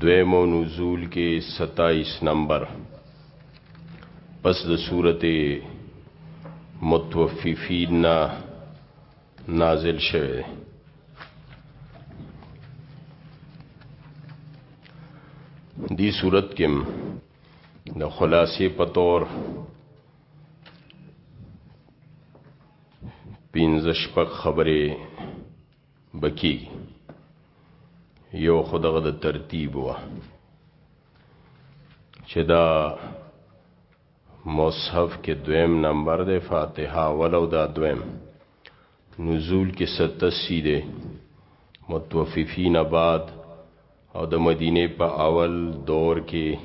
دویم نزول کې 27 نمبر پس د سورته متوففین نا نازل شوه دی صورت کې د خلاصې په تور پینځه شپږ خبرې بکی یو خدغه د ترتیب و چې دا مصحف کې دویم نمبر دی فاتحه ولو دا دویم نزول کې 87 دی متوففین بعد او د مدینه په اول دور کې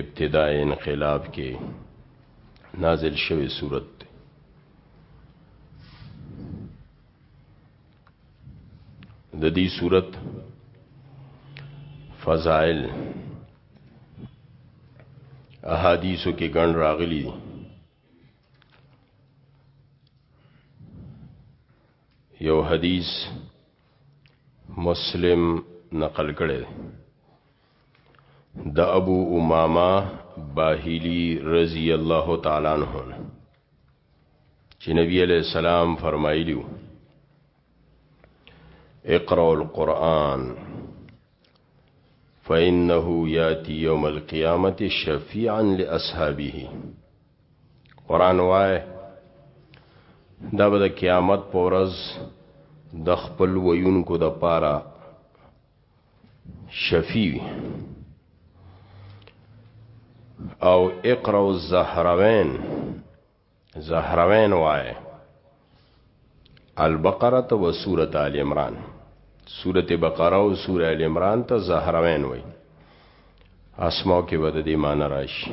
ابتداء انقلاب کې نازل شوی صورت د دې صورت فضائل احادیثو کې ګڼ راغلي دي یو حدیث مسلم نقل کړي د ابو امامه باهلی رضی الله تعالی عنہ چې نبی علیہ السلام فرمایلیو اقرأ القرآن فإنه ياتي يوم القيامة شفيعا لأصحابه قرآن وای دا به د قیامت پورز د خپل ویونکو د پاره شفی وی او اقرا الزهروین زهروین وای البقره تو سوره ال عمران سوره بقره او سوره ال عمران ته زهروین وای اسماء کې بد دي مان راشي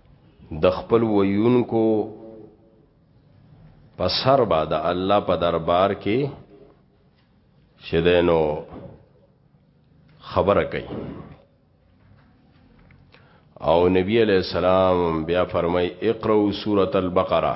د خپل ویونکو په سر با د الله په دربار کې چې دینو خبره کوي او نبی علیہ السلام بیا فرمای اقرأ سورۃ البقرہ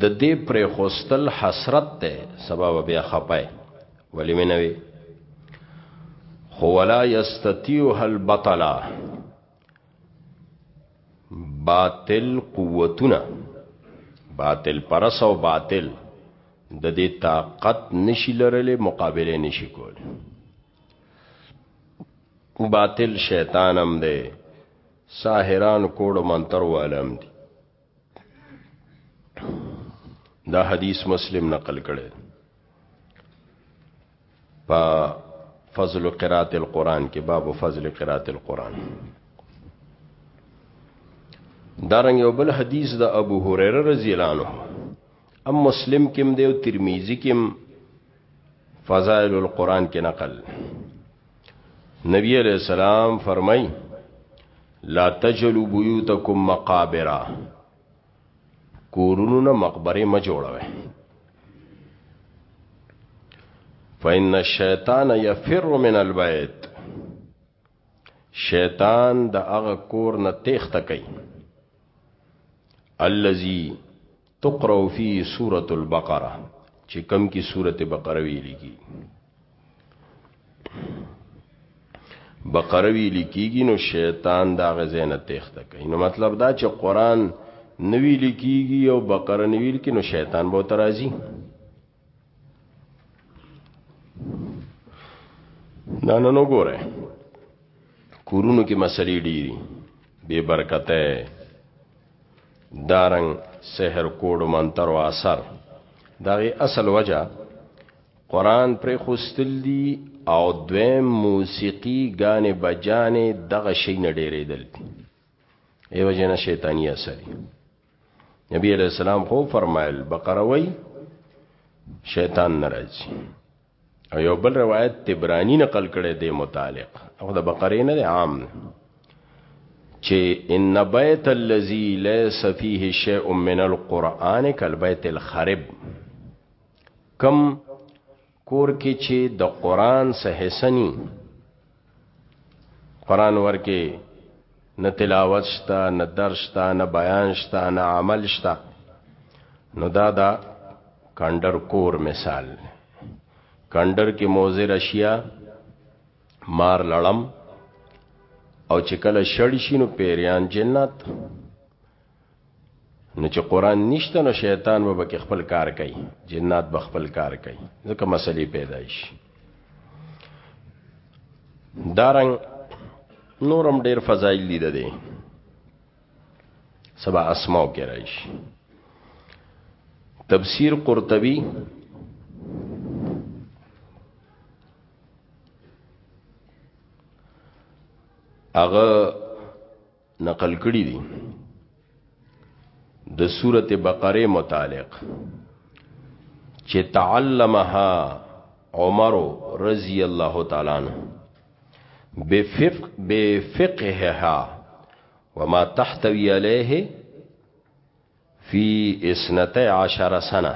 د دې پر خوستل حسرت ته سبب بیا خپای ولی منوي خو ولا یستطيع هل بطلا باطل قوتونه باطل پرس او باطل د دې طاقت نشي لرلې مقابله نشي کول باطل شیطانم دی ساحران کوډ منتر والم دي دا حدیث مسلم نقل کړي په فضل قرات القرآن کې باب فضل قرات القرآن دارنګ یو بل حدیث د ابو هريره رضی الله عنه ام مسلم کې دی او ترمذی کې فضائل القرآن کې نقل نبی علیہ السلام فرمای لا تجلو بیوتکم مقابرا کورونو نه مقبره ما جوړوي فإن الشیطان یفر من البیت شیطان د هغه کور نه تیخته کوي الذي تقرأ فيه سورة البقره چې کم کې سورة بقره ویل کی بقره ویل کیږي نو شیطان دا غزینه تخته کوي نو مطلب دا چې قران نوی لیکيږي او بقره نوی لیکي نو شیطان به ترازی دا نن وګوره کورونو کې مسلې ډېری بے برکته دارنګ سحر کوډ منتر او اثر دغه اصل وجہ قران پر خوستل دي او دویم موسیقي غانې بجانې دغه شی نه ډېرېدل دی ایو جن شیطانی اثر نبی علیہ السلام خو فرمایل بقره وای شیطان ناراضي او یو بل روایت تبرانی نقل کړي دی متعلق او د بقره نه عام نه چې ان بیت الذی لیس فیه شیء من القرآن کالبیت الخرب کم کور کې چې د قران څخه حصہ ني قران ورکه نه تلاوت شته نه درس شته نه بیان شته نه عمل شته نو دا دا کندر کور مثال کندر کې موزر اشیا مار لړم او چې کله شړ شینو پیریان جنات نو چې قران نشته نو شیطان به بک خپل کار کوي جنات به خپل کار کوي ځکه مسلې پیدا شي دارنګ نورم ډیر فضایل دي ده سبا اسماء کې راشي تفسیر قرطبی هغه نقل کړی دی د سورت بقره متعلق چې تعلمها عمر رضی الله تعالی عنہ بفقه بفقهها وما تحتوي عليه فی اسنتی عشر سنه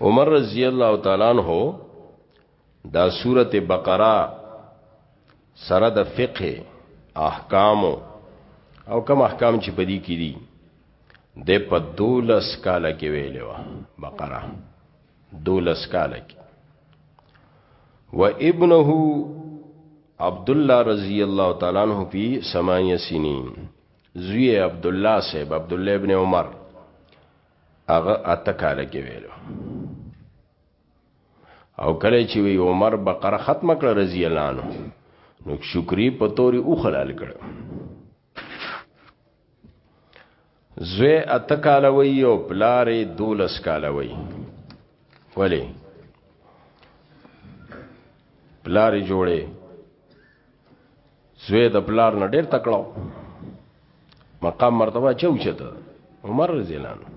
عمر رضی الله تعالی عنہ دا سوره بقره سره د فقه احکام او کم احکام چې پدی کې دي د په دولس کال کې ویلې و بقره دولس کال کې و ابنه عبد الله رضی الله تعالی عنہ په 8 سنین زوی عبد الله صاحب عبد الله ابن عمر هغه اته کال کې ویلو او کله چې وی عمر بقره ختم کړ رضی الله عنه نو شکری په توري او خلال کړ زوی اته کال وی او پلارې دولس کال وی ولی پلارې جوړې زوی د پلار نه ډیر تکړه مقام مرتبه چوچته عمر رضی الله عنه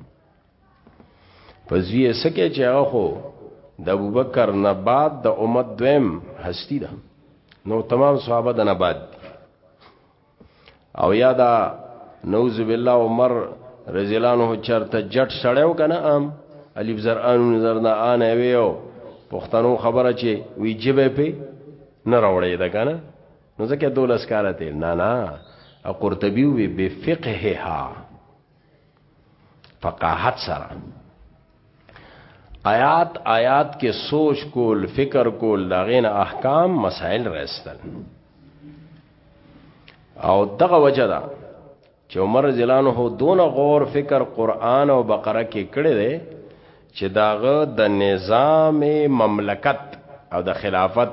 پزوی سکه چې هغه خو د ابوبکر نه بعد د امت دویم هستی ده نو تمام صحابه د نه بعد او یادا نوذ بالله عمر رضی الله عنه چرته جټ سړیو کنه ام الف زر ان زر نه ان ویو پښتنو خبره چې وی جبه په نه راوړې ده کنه نو ځکه دولس کاله ته نه نه قرطبي وی بفقهها فقاحت سره آیات آیات کې سوچ کول فکر کول دا غین احکام مسائل راستل او دغه وجه ده چې عمر زلانه دون غور فکر قران او بقره کې کړي دي چې د هغه د نظام مملکت او د خلافت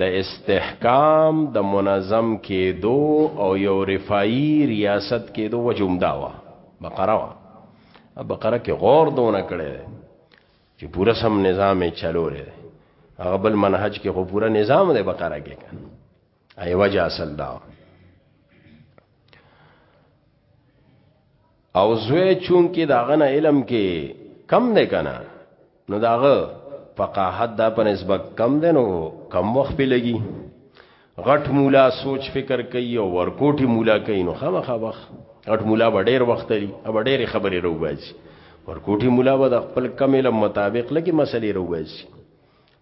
د استحکام د منظم کېدو او یو رفاعي ریاست کېدو وجه همدا وه بقره وه بقره کې غور دونه کړی دی چې پوره سم نظام یې چلولی دی هغه بل منهج کې خو پوره نظام دی بقره کې ای وجه اصل دا او زوی چون کې دا غنه علم کې کم نه کنا نو داغه فقاحت دا په نسبت کم دی نو کم وخت په لګي غټ مولا سوچ فکر کوي او ورکوټي مولا کوي نو خامخا وخت غټ مولا به ډیر وخت لري او ډیر خبرې روباسي ورکوټي مولا به د خپل کم علم مطابق لګي مسلې روباسي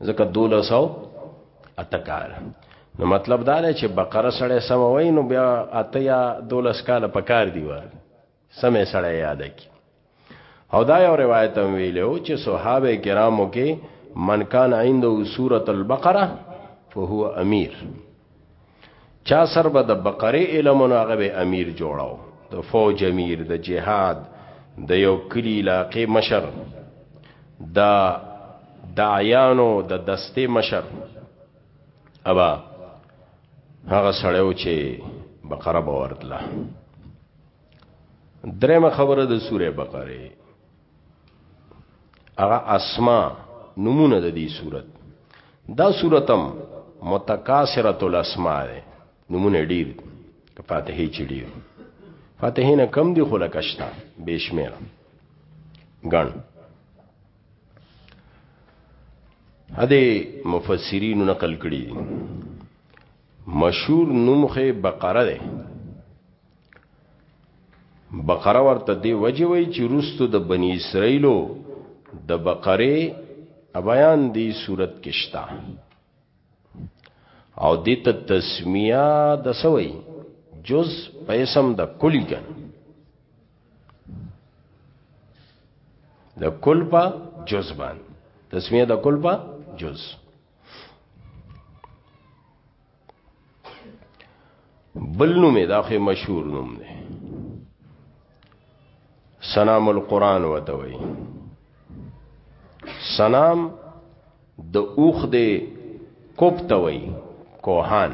ځکه 1218 نو مطلب دا دی چې بقره سړی سم وای نو بیا اتیا دولس کاله پکار دی ور سمې سړی یاد کی او دا یو روایت هم ویلو چې صحابه کرامو کې من کان عنده سوره البقره فهو امیر چا سر به د بقره علم نو هغه به امیر جوړاو د فوج امیر د جهاد د یو کلی علاقې مشر د دعیانو د دستې مشر ابا هغه سړیو چې بقره به ورتله درېمه خبره د سوره بقره هغه اسماء نمونه د دې صورت دا صورتم متکاسرت الاسماء ده نمونه ډیر فاتحه چی ډیر فاتحه نه کم دی خو لکشتا بشمیر ګن هده مفسرین نقل کړی مشهور نومخه بقره ده بقره ورته دی وجه وی چې روستو د بنی اسرائیلو د بقره بیان دی صورت کې شتا او دې ته تسمیه د سوی جز پیسم د کلی کن د کل په جز باندې تسمیه د کل په جز بل نوم دا خو مشهور نوم دی سلام القرآن وته وي سلام د اوخ دی کوپ ته وي کوهان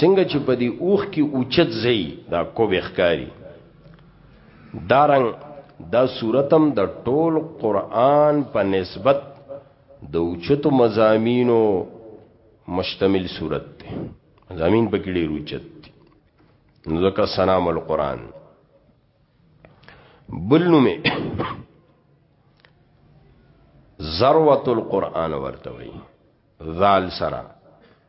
څنګه چې په دې اوخ کې اوچت زی دا کوب ښکاری دارنګ دا صورتم د دا ټول قران په نسبت د اوچتو مزامینو مشتمل صورت دی مزامین په کې ډېر اوچت دي نو ځکه سلام القرآن بل نومې ذروت القرآن ورته وي ذال سره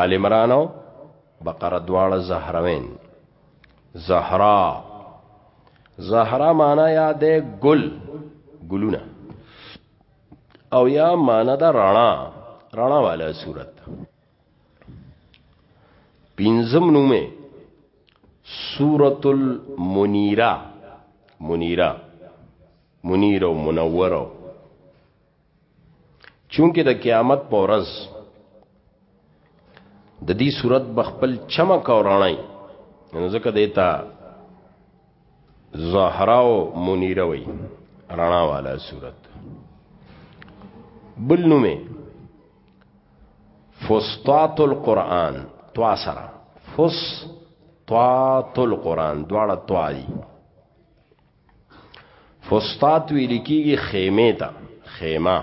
آل عمران او بقره دواړه زهروین زهرا زهرا معنا یا د ګل ګلونه او یا معنا د رڼا رڼا والا صورت پینزم نومه سورۃ المنیرہ منیرہ منیر او منور چونکه د قیامت په ورځ د دې صورت بخپل چمک او رڼای نو ځکه دیتا زهرا او منیره وی رڼا والا صورت بل نومه فسطاط القرآن توا سره فسطاط القرآن دواړه توا دي فستات ویل کیږي خیمه ته خیمه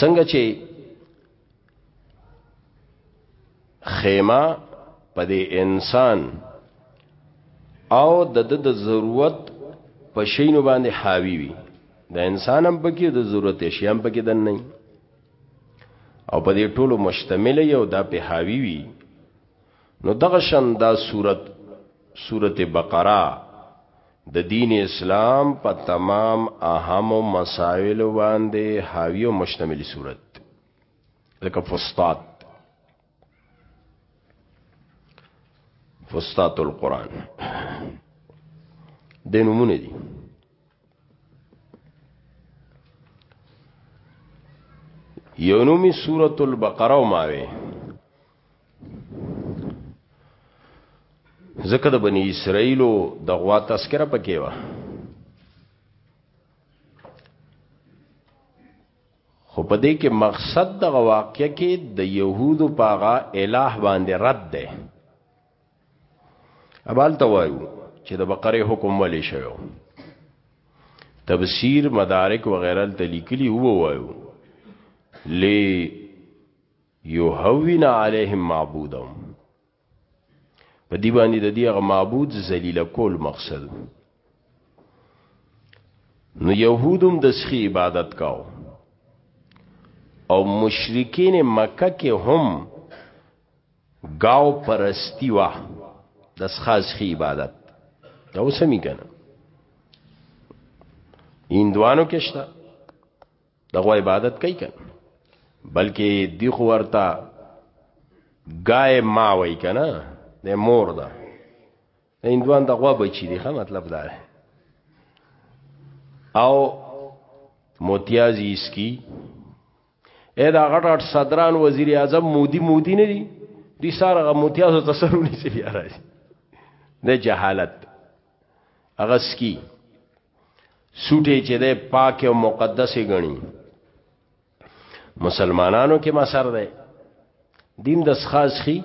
څنګه چې خیمه په دې انسان او د د ضرورت په شینو باندې حاوی وي د انسان هم پکې د ضرورت شي هم پکې دن نه او په دې ټولو مشتمل یو دا په حاوی وي نو دغه شان دا صورت صورت بقره د دین اسلام په تمام اهم مسائل باندې حاوی او مشتمل صورت لکه فسطاط فسطاط القرآن د نمونه دي یونومی سورۃ البقره ماوي ذکر د بنی اسرائیلو د غوا تذکرہ پکې و خو په دې کې مقصد د واقعې کې د يهودو پاغه الہ باندې رد ده ابال توایو چې د بقره حکم ولې شوی تفسیر مدارک وغیرہ ته لیکلی هو وایو لې یهوین علیهم معبودهم په دی باندې د دیغه معبود ذلیل کول مقصد نو يهودم د سخي عبادت کاو او مشرکین مکه کې هم گاو پرستی وا د خاص خي عبادت دا وسمی کنه هندوانو کې شته دغه عبادت کوي کنه بلکې دی خو ورته گای ما وای کنه د مور ده هندوان د غوا بچی دی ښه مطلب دا دی او موتیازی اس کی اې دا غټ غټ صدران وزیر اعظم مودي مودي نه دي دي سارغه متیازو تصرف نشي بیا راځي د جهالت هغه سکی سوټه چې ده پاک او مقدس غني مسلمانانو کې مسر ده دیم د خاص خي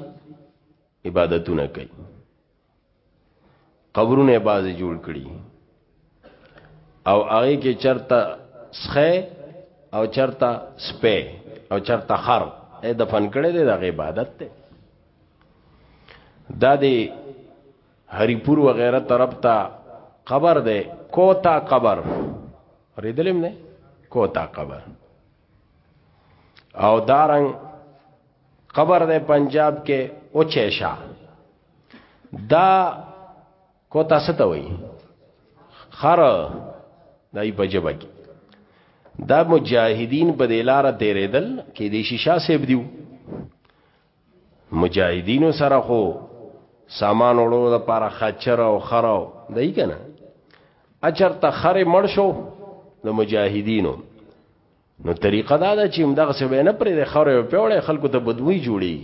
عبادتونه کوي قبرونه بازي جوړ کړي او هغه کې چرته سخه او چرته سپه او چرته خر اې دفن کړي د عبادت ته دا دی هری پور وغیره طرف ته قبر ده کوتا قبر ریدلم نه کوتا قبر او دارنګ قبر ده پنجاب کې اوچېشا دا کوتا ستوي خر دای په جبه کې دا مجاهدین په دلاره تیرېدل کې د شیشا سیب دیو مجاهدینو سره خو سامان وړو د پاره خچر او خرو دای کنه اچر ته خره مړ شو د مجاهدینو نو طریقه دا ده چې همدغه څه نه پرې د خره په وړه خلکو ته بدوي جوړي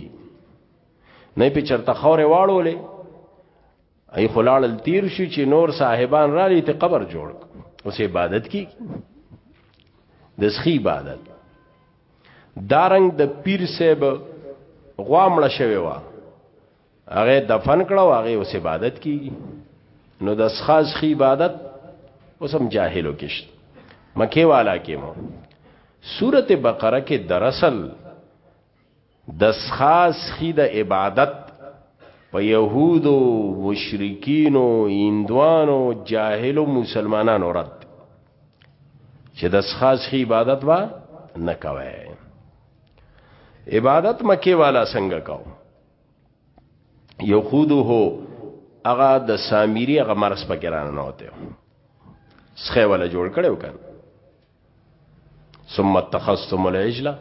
نه په چرته خره واړولې ای خلاړل تیر شو چې نور صاحبان را لې ته قبر جوړ اوس عبادت کی د سخی عبادت دارنګ د پیر صاحب غوامړ شوی و هغه دفن کړه او هغه اوس عبادت کی نو د سخا سخی عبادت اوس هم جاهلو کېشت مکه والا کې مو سورته بقره کې دراصل د خاص خي د عبادت په يهودو مشرکینو هندوانو جاهلو مسلمانانو رد چې د خاص خي عبادت وا نه کوي عبادت مکه والا څنګه کو يهودو هو هغه د سامری هغه مرس پکې رانه نه وته سخه ولا جوړ کړو کړه ثم اتخذتم العجله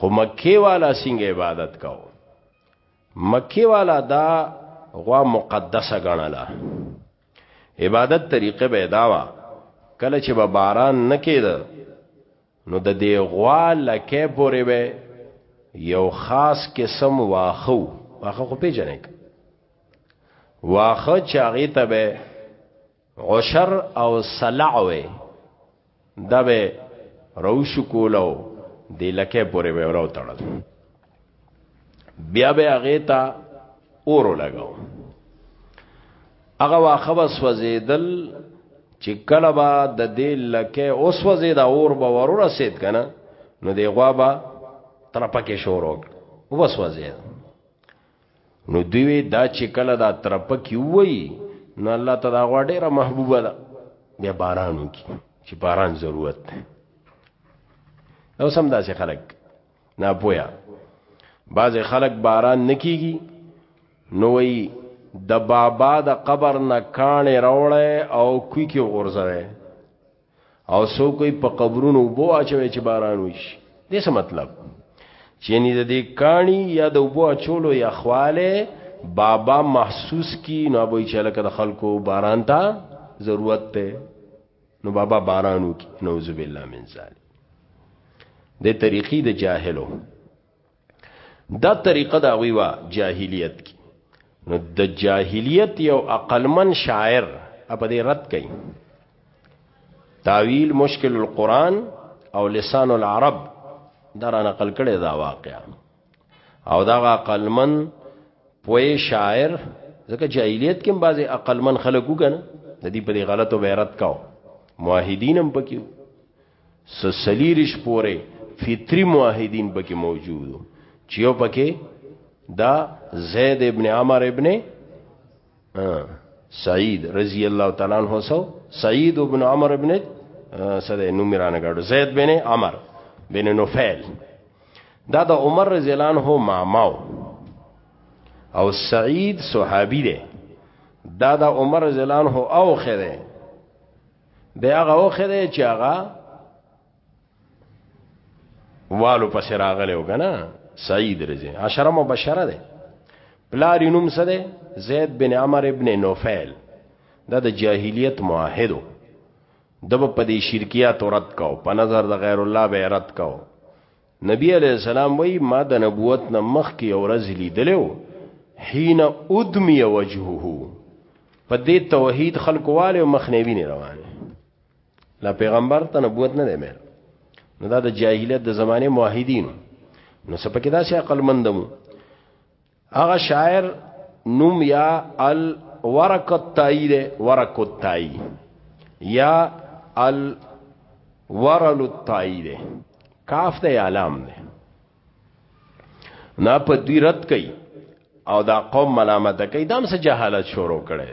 خو مکی والا څنګه عبادت کاو مکی والا دا غوا مقدسه غنله عبادت طریقه به داوا کله چې به باران نکید نو د دې غوا لکه پورې به یو خاص قسم واخو واخو خو پیژنې واخه چاغې ته به عشر او سلع وې دا به روش کولو د لکه پورې به ورو تړل بیا به هغه ته اورو لګاو هغه واخه وسوځیدل چې کله به د دې لکه اوس وځي دا اور به ورور رسید کنه نو دی غوا به تر پکې شور وکړ وسوځي نو دوی دا چې کله دا ترپکی وای نو الله تعالی غوا ډیره محبوبه ده بیا بارانو کی چې باران ضرورت ده او سم داسې خلک نه پویا بعض خلک باران نکیږي نو وی د بابا د قبر نه کانې راوړې او کوی کې اورځوي او سو کوئی په قبرونو وبو اچوي چې باران وشي دې څه مطلب چې نه د دې کانی یا د وبو اچولو یا خواله بابا محسوس کی نو به چاله کړه خلکو باران ته ضرورت ته نو بابا بارانو کی نعوذ بالله من ذلک د طریقې د جاهلو دا طریقه دا وی وا جاهلیت کی نو د جاهلیت یو عقلمن شاعر په دې رد کړي تاویل مشکل القرآن او لسان العرب دا را نقل کړي دا واقعا او دا عقلمن پوی شاعر ځکه جاهلیت کې بعضي عقلمن خلکو کنه د دې په غلطو بیرت کاو موحدینم پکې سلیریش پوره فطری موحدین پکې موجودو چې یو پکې دا زید ابن عمر ابن سعید رضی الله تعالی عنہ سو سعید ابن عمر ابن سده نومیرانه ګړو زید بن عمر بن نوفل دا د عمر رضی الله عنه ماماو او سعید صحابي دی دا د عمر رضی الله عنه او خره دی هغه اوخه دی چې هغه والو پس راغلی وګنا سعید رضی عشره مبشره ده پلار نوم څه ده زید بن عمر ابن نوفل دا د جاهلیت معاهدو دب په دې شرکیات رد کو په نظر د غیر الله به رد کو نبی علیہ السلام وی ما د نبوت نه مخکې ورځ لیدلو حين ادمي وجهه په دې توحید خلقواله مخنیوی نه روانه لا پیغمبر ته نبوت نه دی مې نو دا د جاهلیت د زمانه موحدین نو سپکې دا شي عقل مندمو هغه شاعر نوم یا الورق التائی ده ورق التائی یا الورل التائی ده کاف ده یا لام ده نا په دوی رد کوي او دا قوم ملامت کوي دام سه جهالت شروع کړي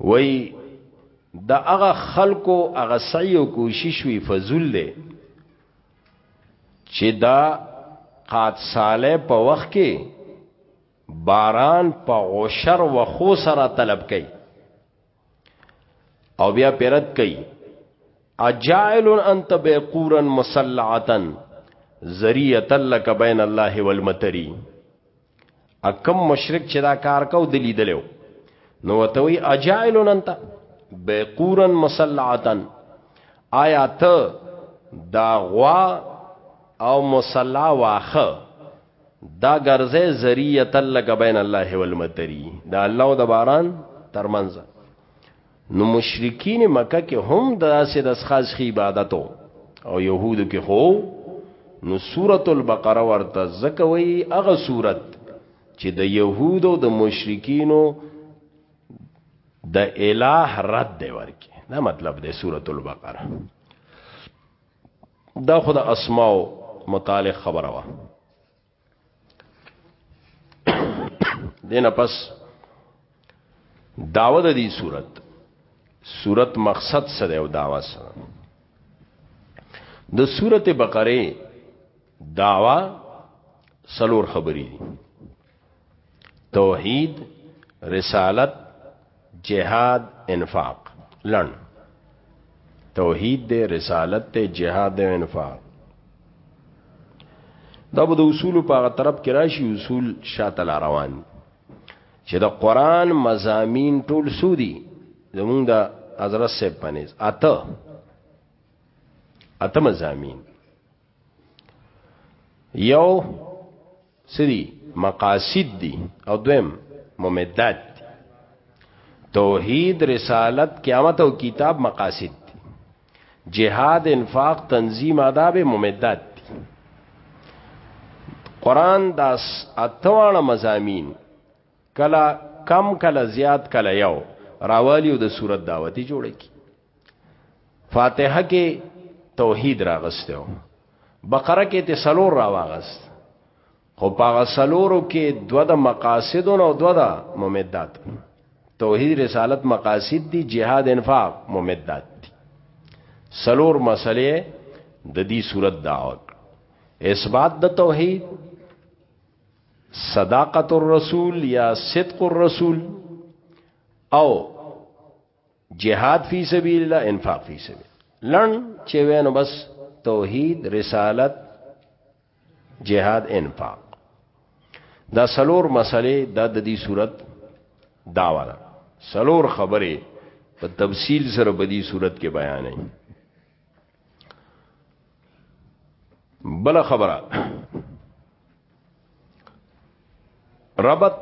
وای د هغه خلکو هغه سعی او کوشش وی فضل له چې دا قات صالح په وخت کې باران په غوشر و خو سره طلب کړي او بیا پیرت کړي اجائل انت بقورا مسلعتن ذریه لك بین الله والمتری اکم مشرک چې دا کار کو د لیدلو نو ته وی اجائلون انت بقورن مسلعتن آیا ته دا غوا او مصلا واخه دا ګرځه ذریه تلک بین الله والمتری دا الله او د باران ترمنځ نو مشرکین مکه کې هم داسې د خاص خي عبادتو او يهودو کې خو نو سوره البقره ورته زکوي هغه سورت چې د يهودو د مشرکینو د الٰه رد دی ورکی دا مطلب دی سوره البقره دا خود اسماء متعلق خبره وه دینه پس داوه د دې صورت صورت مقصد سره او داوا سره د صورت بقره داوا سلور خبرې دي توحید رسالت جهاد انفاق لن توحید دے رسالت تے جهاد دے انفاق دا به د اصول په هغه طرف کې راشي اصول شاته لا روان چې د قران مزامین ټول سودی زمونږ د حضرت صاحب پنيز اته اته مزامین یو څه دي؟ مقاصد دي او دویم ممدات دي. توحید، رسالت، قیامت او کتاب مقاصد دي. جهاد، انفاق، تنظیم، آداب ممدات دي. قرآن دا اتوانه مزامین کله کم کله زیات کله یو راوالی او د صورت دعوتی جوړه کی. فاتحه کې توحید راغسته او بقره کې ته سلور راواغست خو پاغه سلورو کې دو د مقاصد او دو د ممدات توحید رسالت مقاصد دي جهاد انفاق ممدات دي سلور مسلې د دې صورت دعوت اثبات د توحید صداقت الرسول یا صدق الرسول او جهاد فی سبیل الله انفاق فی سبیل لن چې وینو بس توحید رسالت جهاد انفاق دا سلور مسلې د د دې صورت داوا ده سلور خبره په تفصیل سره په دې صورت کې بیانې بل خبره ربط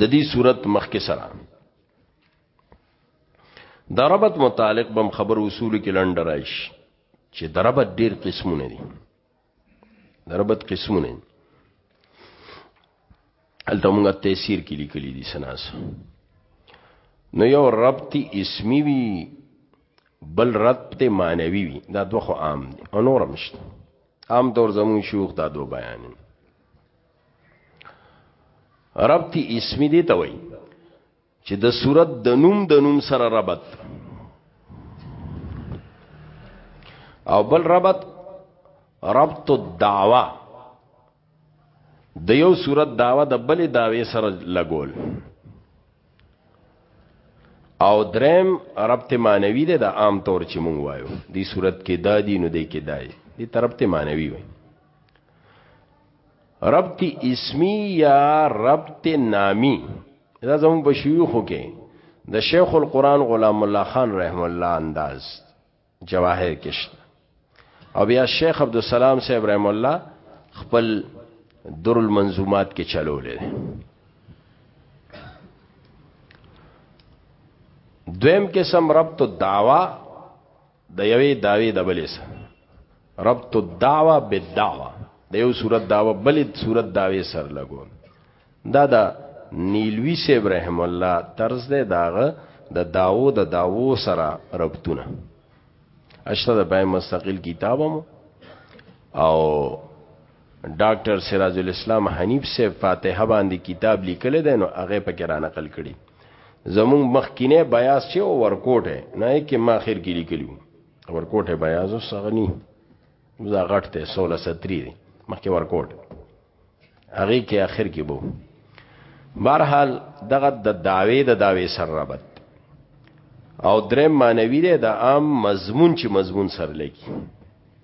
د دې صورت مخ کې سره د ربط متعلق بم خبر اصول کې لند راشي چې د ربط ډېر قسمونه دي د ربط قسمونه دي هلته موږ تفسیر کې لیکلي دي سناس نو یو ربط اسمی وی بل ربط معنوي وی دا دوه خو عام دي او نور مشته عام طور زمون شیوخ دا دوه بیانې ربط اسمی دی ته وای چې د صورت د نوم د نوم سره ربط او بل ربط ربط الدعوه د یو صورت داوا د بلې داوی سره لګول او درم ربط معنوي ده د عام طور چې مونږ وایو دی صورت کې دادی نو دی کې دای دی تربت معنوي وي ربط اسمی یا ربط نامی دا زمون په شیوخو کې د شیخ القرآن غلام الله خان رحم الله انداز جواهر کشت او بیا شیخ عبدالسلام صاحب رحم الله خپل در المنظومات کې چلولې دویم قسم ربط الدعوه د یوې داوی د بلې سره ربط الدعوه بالدعوه د یو صورت داوه بلې صورت داوی سر لګول دا دا نیلوی سی ابراهیم الله طرز ده داغه د دا داوو د دا داوو سره ربطونه اشته د بای مستقل کتابم او ډاکټر سراج الاسلام حنیف سے فاتحه باندې کتاب لیکل دی نو هغه پکې را نقل کړي زمون مخکینه بیاس چې او ورکوټه نه کې ما اخر کې لیکلو ورکوټه بیاس وسغنی وزا غټته 1603 دی مخکې ورکوټ هغه کې اخر کې بو بهرحال دغه د داوی د داوی سر رابط او درې مانوی دی د عام مضمون چې مضمون سر لګي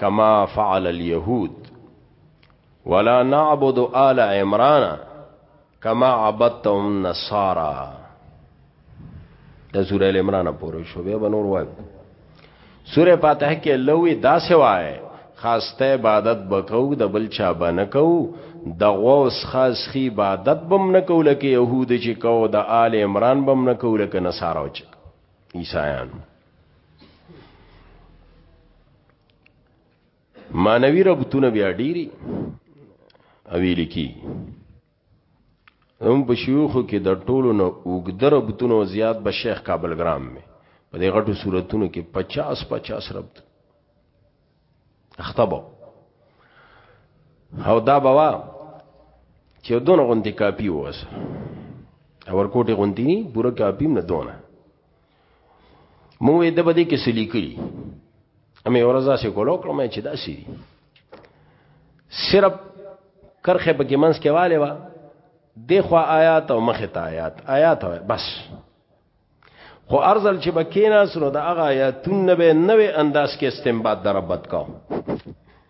کما فعل اليهود ولا نعبد آل عمران کما عبدتم نصارا د سوره ال عمران پورې شو بیا بنور وای سوره فاتحه کې لوی دا سوای خاصه عبادت بکاو د بل چا باندې کو د غوس خاص خي عبادت بم نه کول کې يهود چې کو د آل عمران بم نه کول کې نصارا چې عیسایانو مانوی ربطونه بیا ډیری اویل کی هم په شيوخو کې د ټولو نو وګدر بتونو زیات به شیخ کابل ګرام می په دې غټو صورتونو کې 50 50 رب اختبو او دا بوا چې دونه غونډي کاپی ووس اور کوټه غونډي پوره کاپی نه دونه مونږ یې د بده کې سلی کړی امې ورځا سې کولو کړم چې دا سې صرف کرخه په کې منس کې والے وا دغه آیات او مخه ته آیات آیات بس خو ارزل چې بکینا سره د هغه آیاتونه به نوې انداز کې استنباط دربت کاو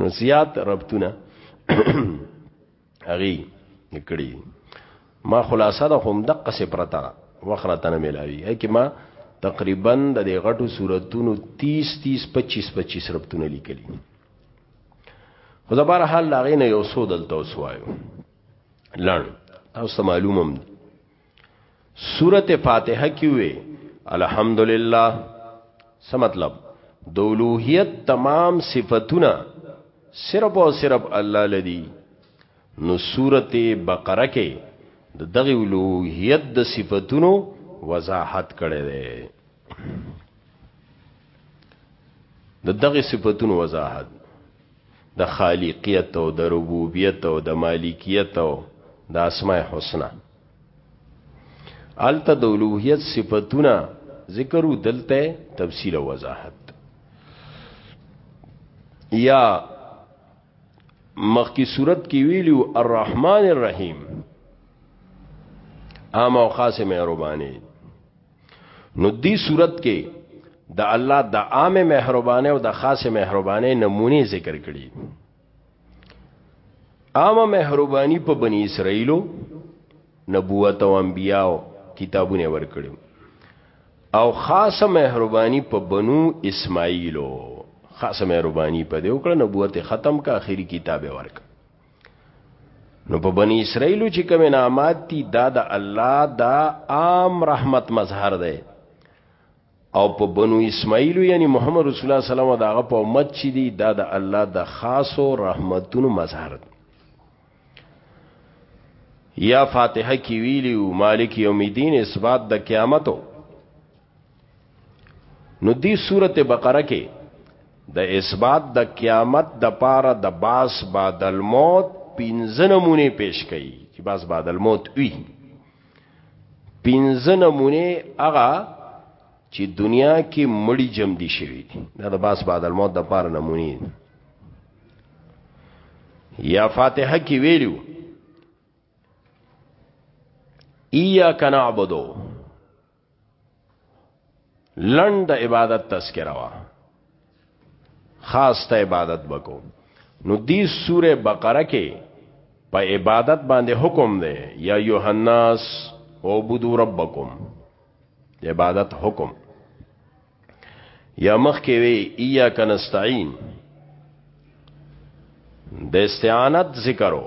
نو زیات ربطونه هغه نکړي ما خلاصه د هم دقه سپرتا وخره تنه ملاوي اې کې ما تقریبا د دې غټو صورتونو 30 30 25 25 ربطونه لیکلي خو دا بهر حال لاغې نه یو سو دلته وسوایو لړ تاسو معلومم سورت فاتحه کی وی الحمدللہ څه مطلب د اولوہیت تمام صفاتونه صرف او صرف الله لدی نو سورت بقره کې د دغه اولوہیت د صفاتونو وضاحت کړي ده د دغه صفاتونو وضاحت د خالقیت او د ربوبیت او د مالکیت او د اسماء حسنا الته د الوهیت صفاتونه ذکر او دلته تفصیل او وضاحت یا مخکی صورت کې ویلو الرحمن الرحیم عام او خاصه مهرباني نو دی صورت کې د الله د عام مهربانه او د خاص مهربانه نمونه ذکر کړي عام مهرباني په بني اسرائیلو نبوت او انبیاء کتابونه ورکړي او خاص مهرباني په بنو اسماعیلو خاص مهرباني په دې وکړه نبوت ختم کا اخیری کتاب ورک نو په بنی اسرائیلو چې کوم انعامات دي دا د الله دا عام رحمت مظهر دی او په بنو اسماعیلو یعنی محمد رسول الله صلی الله علیه وسلم داغه په امت چې دي دا د الله د خاصو رحمتونو مظهر دی یا فاتحه کی ویلیو مالک یوم الدین اثبات د قیامتو نو دی سورت بقره کې د اثبات د قیامت د پاره د باس بعد الموت پنځه نمونه پیش کړي چې باس بعد الموت وي پنځه نمونه هغه چې دنیا کې مړی جم دي شوی دي دا د باس بعد الموت د پاره نمونه دي یا فاتحه کې ویلو ایا کنعبدو لند عبادت تذکرہ وا خاص ته عبادت وکاو نو دی سوره بقره کې په عبادت باندې حکم دی یا یوحناس عبدو ربکم عبادت حکم یا مخ کې وی ایاک نستعين د استعانت ذکرو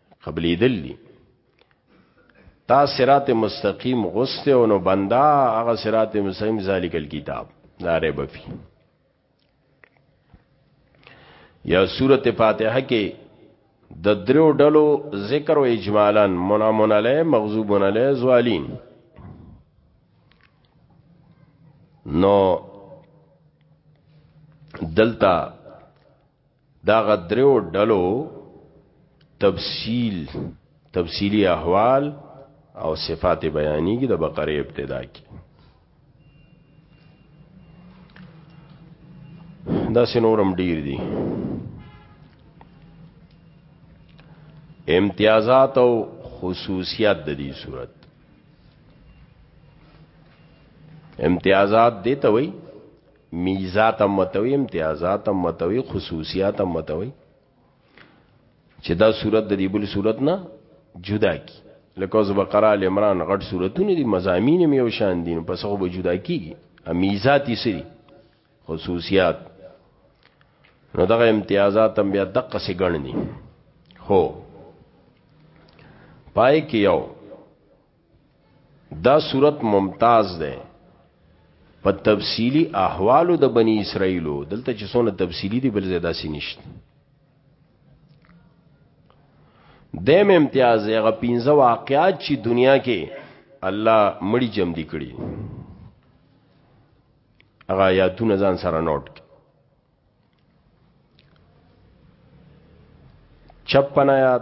قبلې دل دي تا صراط مستقیم غسته او نو بندا هغه صراط مستقیم ذالک الكتاب لا ریب فی یا سورت فاتحه کې د درو ډلو ذکر او اجمالا منامن علی مغضوبن علی زوالین نو دلتا دا غدریو ډلو تفصیل تفصیلی احوال او صفات بیانی کی د بقره ابتدا کی دا سنورم ډیر دی امتیازات او خصوصیات د دې صورت امتیازات دي ته وایي میزات هم ورته وي امتیازات هم ورته وي خصوصیات هم ورته وي چې دا صورت د دې بل صورت نه جدا کی لکه اوس بقره ال عمران غټ صورتونه دي مزامین هم یو شان دي پس خو به جدا کیږي میزات یې سری خصوصیات نو دغه امتیازات هم بیا دقه سي ګڼني هو پای کې یو دا صورت ممتاز ده په تفصیلی احوالو د بنی اسرائیلو دلته چې څونه تفصیلی دی بل زیاده سی نشته دیم امتیاز هغه پنځه واقعات چې دنیا کې الله مړی جم دی کړی هغه یادونه ځان سره نوٹ کړئ 56 آیات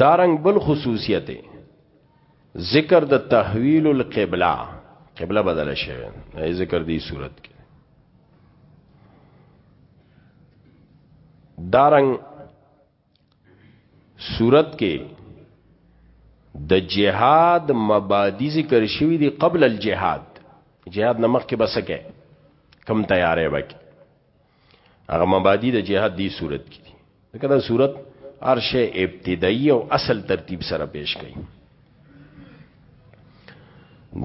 دارنګ بل خصوصیت ذکر د تحویل القبلہ قبلہ بدل شوه نه ذکر دی صورت کې دارنګ صورت کې د جهاد مبادی ذکر شوی دی قبل الجهاد جهاد نمخ کې بسکه کم تیارې وکي هغه مبادی د جهاد دی صورت کې دي دا دا صورت ارشه ابتدایي او اصل ترتیب سره پیش کړي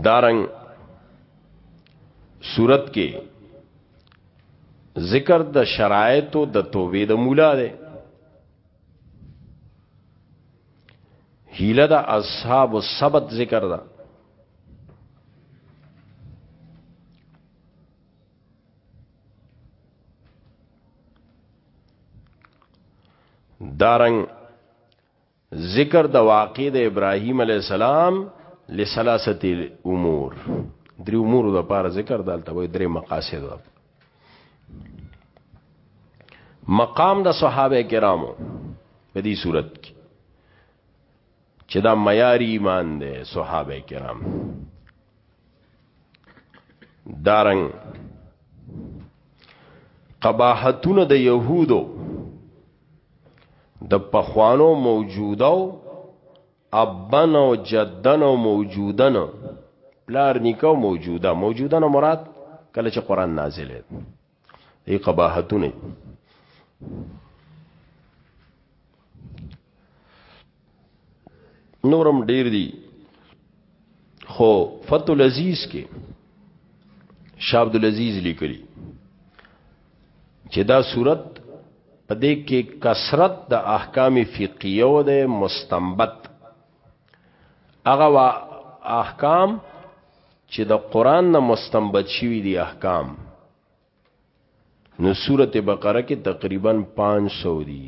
دارنګ صورت کې ذکر د شرایط او د توبې د مولا ده هیله د اصحاب السبت ذکر ده دارنګ ذکر د واقع د ابراهیم علی السلام لثلاثه امور درې امور د پاره ذکر دالته وي درې مقاصد ده مقام د صحابه کرامو په دې صورت کې چې دا معیاري ایمان دی صحابه کرام دارنګ قباحتونه د يهودو د پخوانو موجوده ابن او جدن او موجودن پلار نیکو موجوده موجودن مراد کله چې قران نازل دی ای قباحتونه نورم ډیر دی خو فتو العزیز کې شاه عبد العزیز لیکلی چې دا صورت پدې کې کثرت د احکام فقهیو ده مستنبت هغه وا احکام چې د قران نه مستنبط شوی دی احکام نو سورته بقره کې تقریبا 500 دی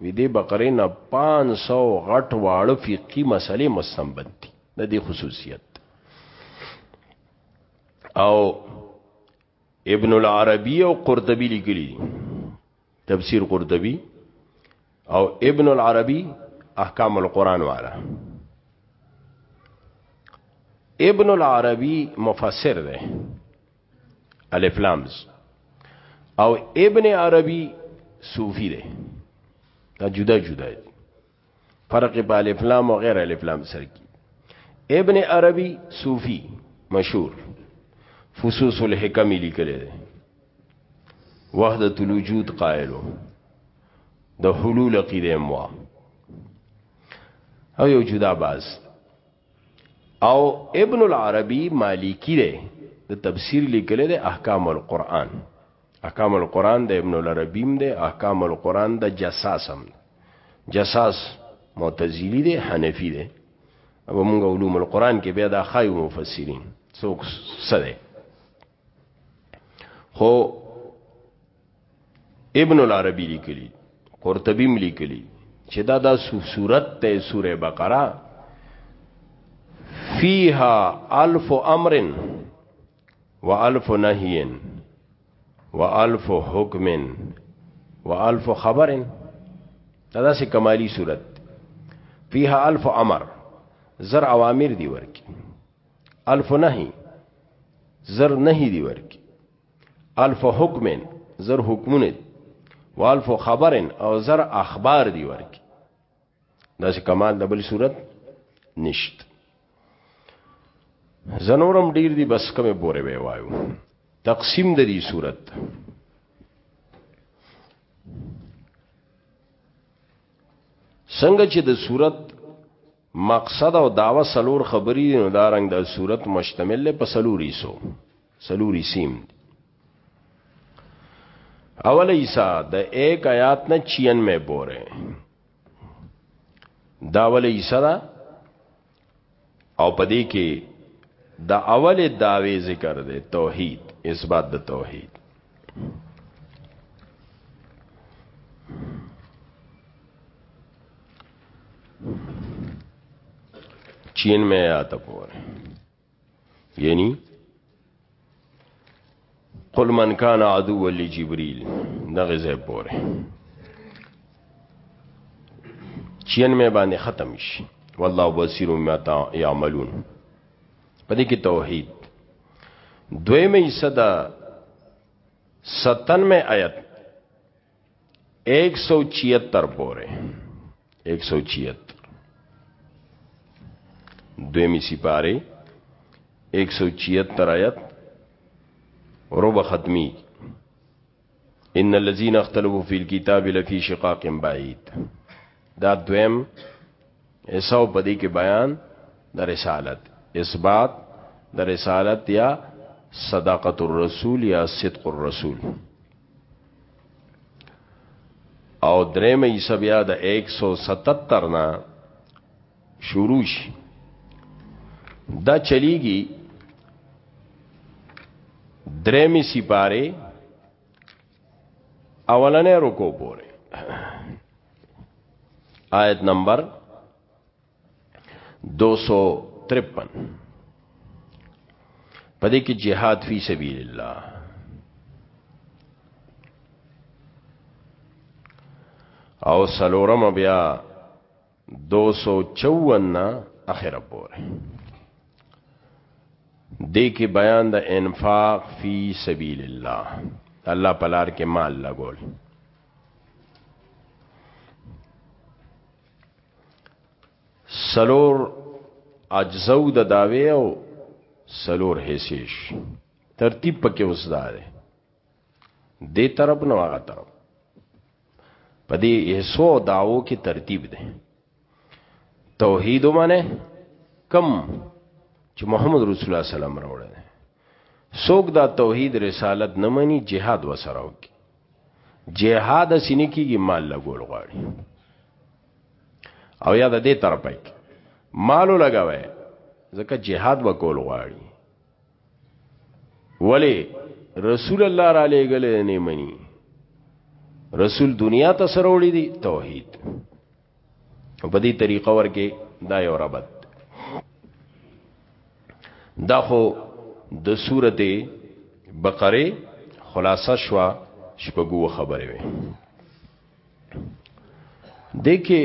وې دې بقره نه 500 غټ واړه فقہی مسلې مستنبط دي د دې خصوصیت او ابن العربی او قرطبی لیکلی تفسیر قرطبی او ابن العربی احکام القرآن والا ابن العربی مفسر ده الف لامز او ابن عربی صوفی ده دا جدا جدا دي فرق په الف لام او غیر الف لام سره کی ابن عربي صوفي مشهور فصوص الحکم لیکل دي وحدت الوجود قائلو د حلول عقیده مو او یو جدا باز او ابن العربی مالکی دی د تفسیر لیکل دی احکام القرآن احکام القرآن د ابن العربیم دی احکام القرآن د جساس هم جساس معتزلی دی حنفی دی او موږ علوم القرآن کې بیا د خایو مفسرین څوک سره خو ابن العربی لیکلی قرطبی لیکلی چې دا د صورت ته سوره بقره فیها الف امر و الف نهی و الف حکم و الف خبر دا داسې کمالی صورت فیها الف امر زر اوامر دی ورکی الف نهی زر نهی دی ورکی الف حکمن زر حکمونه والف خبرن او زر اخبار دی ورکی دا چې کمال د بل صورت نشت زنورم ډیر دی بس کمه پورې وی وایو تقسیم د دې صورت څنګه چې د صورت مقصد او دعوه څلور خبری دی نو دا رنګ دا صورت مشتمل لی په څلور ایسو څلور ایسیم دی اول ایسا د ایک آیات نه چین میں بورے دا اول ایسا دا او پدې کې دا اول داوی ذکر دی توحید اثبات د توحید چین میں آیا تک ہو رہے یعنی قل من کان عدو ولی جبریل دغه ځای پورې چین مې باندې ختم شي والله بصیر ما تعملون پدې کې توحید دویمه صدا 97 آیت 176 پورې 176 دویمی سپاره 176 آیت ربع ختمی ان الذين اختلفوا في الكتاب لفي شقاق بعيد دا دویم ایساو پدې کې بیان د رسالت اثبات د رسالت یا صداقت الرسول یا صدق الرسول او درې مې حصہ بیا د 177 نه شروع شي دا چلیږي درې مې سپاره اولنې رکو پورې آیت نمبر 253 پدې کې جهاد فی سبیل الله او سلورم بیا 254 اخر پورې دې کې بیان د انفاق فی سبیل الله الله پلار کې مال لګول سلور اجزو د داوی او سلور حصیش ترتیب پکې اوس دا دی دې طرف نو هغه طرف په دې حصو داو کې ترتیب دی توحید معنی کم چې محمد رسول الله صلی الله علیه وسلم راوړل څوک دا توحید رسالت نه مني jihad وسره وکي جهاد سینې کیږي مال لګول غواړي او یا د دې تر پک مالو لګاوي ځکه جهاد وکول غواړي ولی رسول الله را لېګل نه مني رسول دنیا ته سره وړي دي توحید او په دې طریقه ورګه دا یو ربط دا خو د سورته بقره خلاصه شوا شپګو خبره وي دکې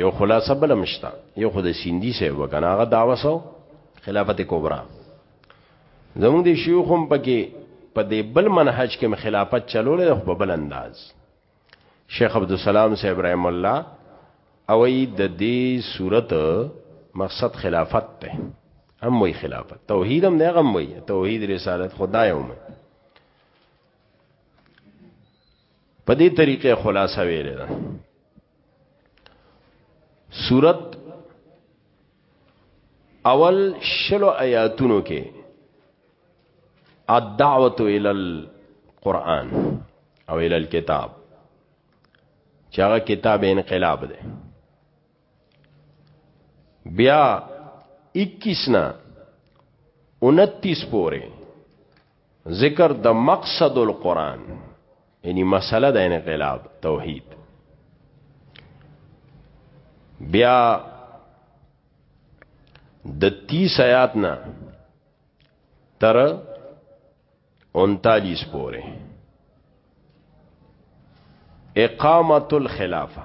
یو خلاصه بل مشتا یو خود سیندی سه وکنه هغه داوا سو خلافت کبرا زموږ د شيوخ هم پکې په دې بل منهج کې خلافت چلولې په بل انداز شیخ عبدالسلام صاحب رحم الله او ای د دې صورت مقصد خلافت ته هم وی خلافت توحید هم نه غم وی توحید رسالت خدای هم په دې طریقې خلاصه ویل ده صورت اول شلو آیاتونو کې الدعوه الى القران او الى الكتاب چې هغه کتاب انقلاب دی بیا 21 نه 29 پورې ذکر د مقصد القرآن یعنی مسله د انقلاب توحید بیا د 30 آیات نه تر 39 پورې اقامت الخلافه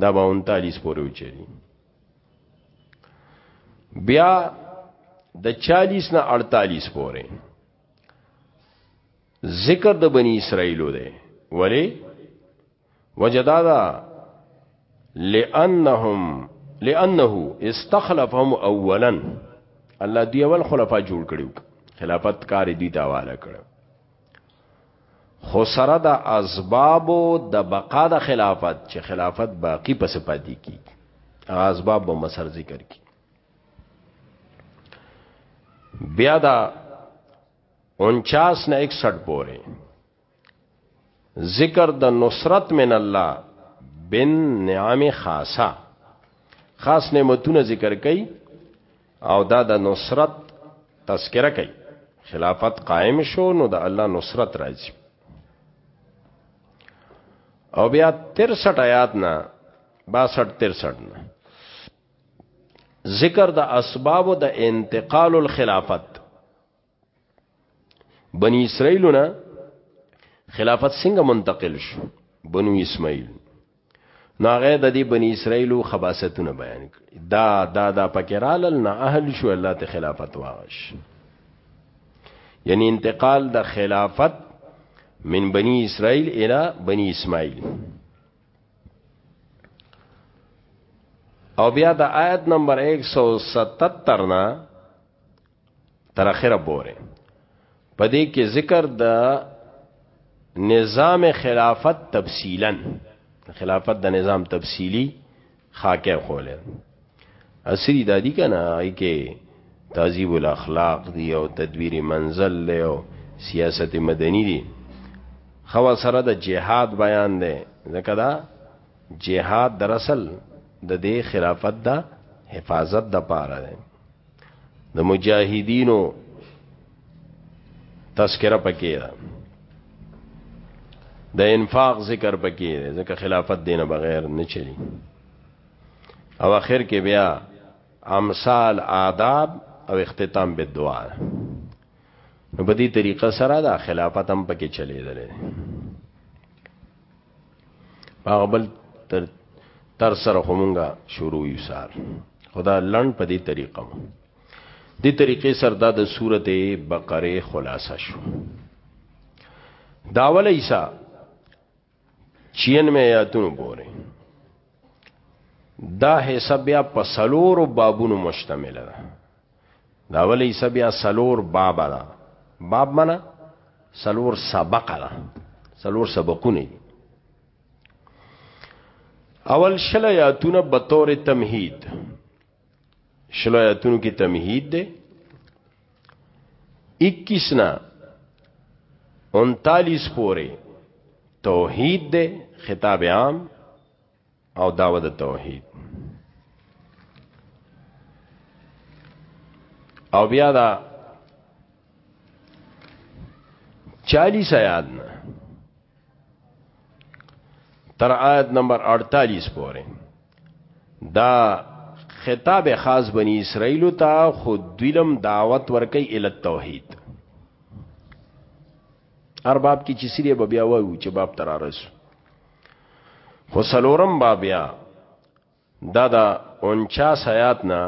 دا به 39 پورې وچلی بیا د 40 نه 48 پورې ذکر د بنی اسرائیلو دی ولی وجدادا لانهم لانه استخلفهم اولا الله دی اول خلفا جوړ کړیو خلافت کار دی تاواله کړو خو سره د اسباب د بقا د خلافت چې خلافت باقی پس پاتې کی هغه اسباب به مسر ذکر کی بیا دا 49 نه 61 پورې ذکر د نصرت من الله بن نعم خاصه خاص نعمتونه ذکر کړي او دا د نصرت تذکره کوي خلافت قائم شو نو د الله نصرت راځي او بیا 63 آیات نه 62 63 نه ذکر د اسباب د انتقال الخلافت بنی اسرائیلونه خلافت څنګه منتقل شو بنو اسماعیل نو هغه د دې بنی اسرائیلو خباستونه بیان کړي دا دا دا پکرال نه اهل شو الله ته خلافت واغش یعنی انتقال د خلافت من بنی اسرائیل الی بنی اسماعیل او بیا د آیت نمبر 177 نه تر اخره بوره پدې کې ذکر د نظام خلافت تفصیلا خلافت د نظام تفصیلی خاکه خوله اصلي د دې کنه ای کې تهذیب الاخلاق دی او تدویر منزل دی او سیاست مدنی دی خو سره د جهاد بیان دی ځکه دا جهاد در اصل د دې خلافت د حفاظت د پاره دی د مجاهدینو تذکرہ پکې ده د انفاق ذکر پکې ده ځکه خلافت دینه بغیر نه چلی او اخر کې بیا امثال آداب او اختتام به دعا نو په دې طریقه سره دا خلافت هم پکې چلیدل په غبل تر تر سره همونګه شروع یو سار خدا لند په دې طریقه مو دې طریقې سره دا د سورته بقره خلاصه شو داول عیسی 96 آیاتونو پورې دا حساب بیا په سلورو بابونو مشتمل ده دا ولی عیسی بیا سلور باب ده باب منا سلور سبق ده سلور سبقونه دي اول شل آیاتونه به طور تمهید شل آیاتونو کې تمهید ده 21 نه 39 پورې توحید ده خطاب عام او دعوه د توحید او بیا دا 40 آیات نه تر آیت نمبر 48 پورې دا خطاب خاص بنی اسرائیل ته خود دویلم دعوت ورکی ال توحید ارباب کی چسری بیا وایو چې باب ترارسو خو سلورم بابیا دا دا انچا سیات نا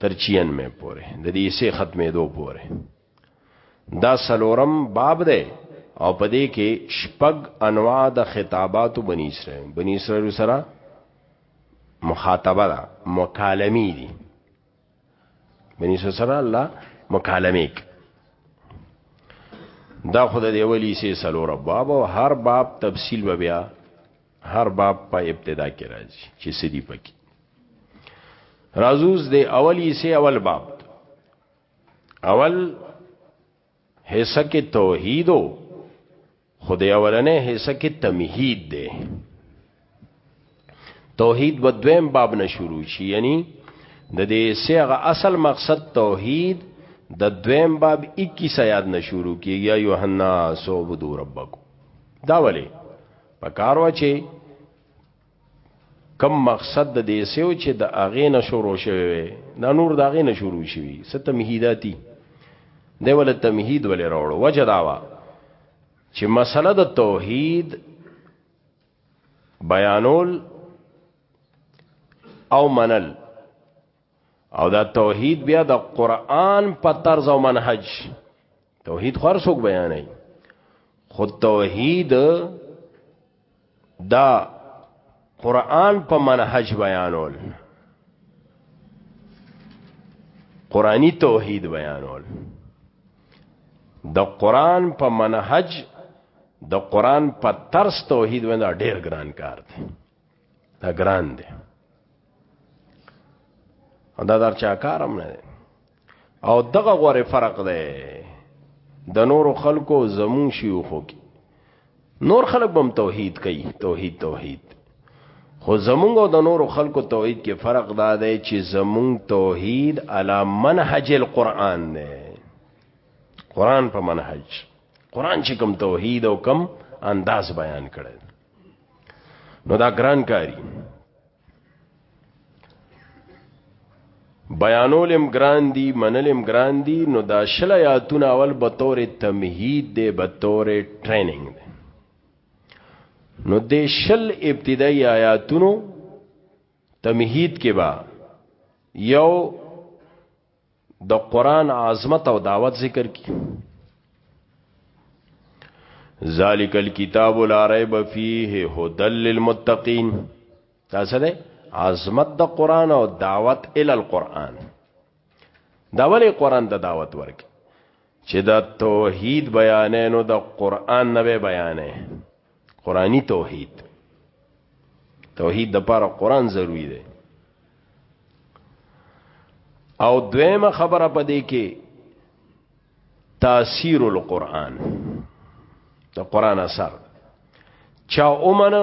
تر چین میں پورے د دې سه ختمې دو پورے دا سلورم باب دی او پدې کې شپږ انواع د خطابات بنی اسرائیل بنی اسرائیل سره مخاطبه ده مکالمی دي بنی اسرائیل سره الله مکالمه کوي دا خود دی ولی سه سلور باب او هر باب تفصیل به بیا هر باب په ابتدا کې راځي چې سدي پکې رازوز دی اولی سه اول باب اول حصہ کې توحید خو د اولنې حصہ کې تمهید دی توحید و دویم باب نه شروع شي یعنی د دې سیغه اصل مقصد توحید د دویم باب 21 آیات نه شروع کیږي یا یوحنا سوبدو ربکو دا ولی پکارو چې کوم مقصد د دې سیو چې د اغې نه شروع شوی وي دا نور د اغې نه شروع شوی ست تمهیداتی دی ول تمهید ول راوړو وجه داوا چې مسله د توحید بیانول او منل او دا توحید بیا د قران په طرز او منهج توحید خور څوک بیانای خود توحید دا قران په منهج بیانول قرآنی توحید بیانول د قرآن په منهج د قرآن په ترس توحید وندا ډیر ګران کار دی دا ګران دی او دا در چا کارم نه دی او دغه غوره فرق دی د نورو خلکو زمون شيوخو کې نور خلک بم توحید کوي توحید توحید خو زمونږ او د نورو خلکو توحید کې فرق دا دی چې زمونږ توحید علی منهج القرآن دی قرآن په منهج قرآن چې کوم توحید او کوم انداز بیان کړي نو دا ګران کاری بیانولم ګران دی منلم ګران دی نو دا شل آیاتون اول به تور تمهید دی به تور ټریننګ دی نو د شل ابتدایي آیاتونو تمهید کې با یو د قران عظمت او دعوت ذکر کی ذالک الكتاب لا ریب فیه هدى للمتقین دا څه ده عظمت د قران او دعوت ال القران دا ولی قران ته دعوت ورک چې دا توحید بیانې نو د قران نه بیانې قرآنی توحید توحید د پاره قرآن ضروری دی او دویمه خبره پدې کې تاثیر القرآن د قرآن اثر چا اومنه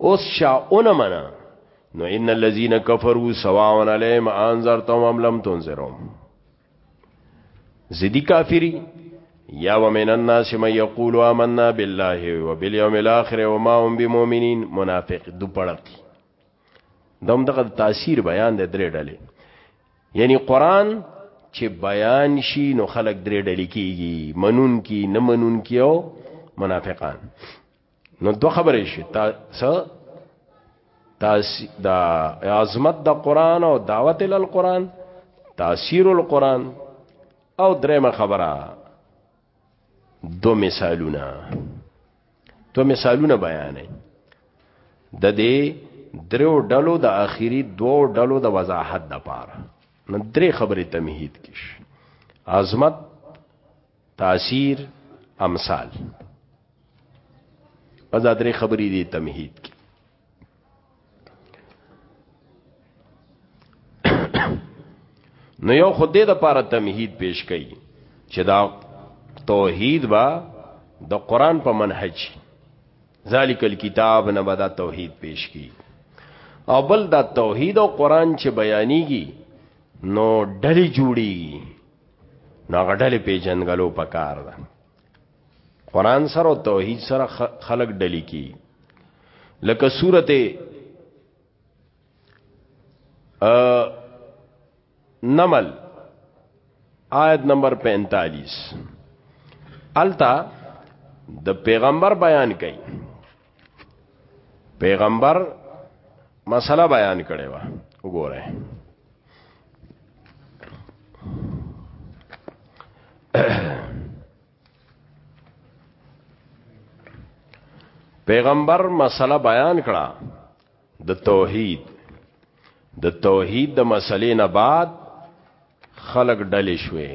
اوس شاونه منا نو ان الذين كفروا سواء عليهم انذرتهم ام لم تنذرهم زدی کافری یا ومن الناس من یقول آمنا بالله وبالیوم الاخر وما هم بمؤمنین منافق دو پړقی دوم دغه تاثیر بیان د درې ډلې یعنی قران چې بیان شي نو خلق درې ډلې کیږي منون کی نه منون کیو منافقان نو دو خبرې شي تاسو تاسی دا عظمت د قران او دعوت ال القران تاثیر القران او درېمه خبره دو مثالونه دو مثالونه بیانې د دې درو ډلو د اخیری دوو ډلو د وضاحت د پاره نو درې خبرې تمهید کیش عظمت تاثیر امثال پس دا درې خبرې دي تمهید کې نو یو خود دې د پاره تمهید پیش کړي چې دا توحید با د قران په منهج ذالک الكتاب نه به دا توحید پیش کی او بل دا توحید او قران چې بیانېږي نو ډلې جوړي نو غډلې پیجنګلو پکار ده قران سره او توحید سره خلق ډلې کی لکه سورته ا نمل آیت نمبر 45 التا د پیغمبر بیان کړي پیغمبر مسله بیان کړي وا وګوره پیغمبر مسله بیان کړه د توحید د توحید د مسلې نه بعد خلق ډلې شوې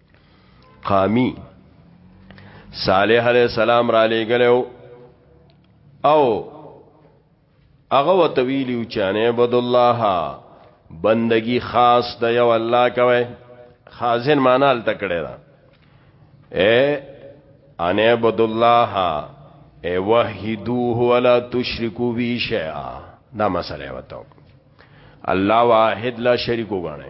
قامی صالح علیہ السلام را لګلو او هغه وتویلی چې ان عبد الله بندگی خاص د یو الله کوي خازن معنا ال تکړه دا اے ان عبد الله اے وحدوه ولا تشرکو بی شیئا دا مسله وتاو الله واحد لا شریکو غاڼه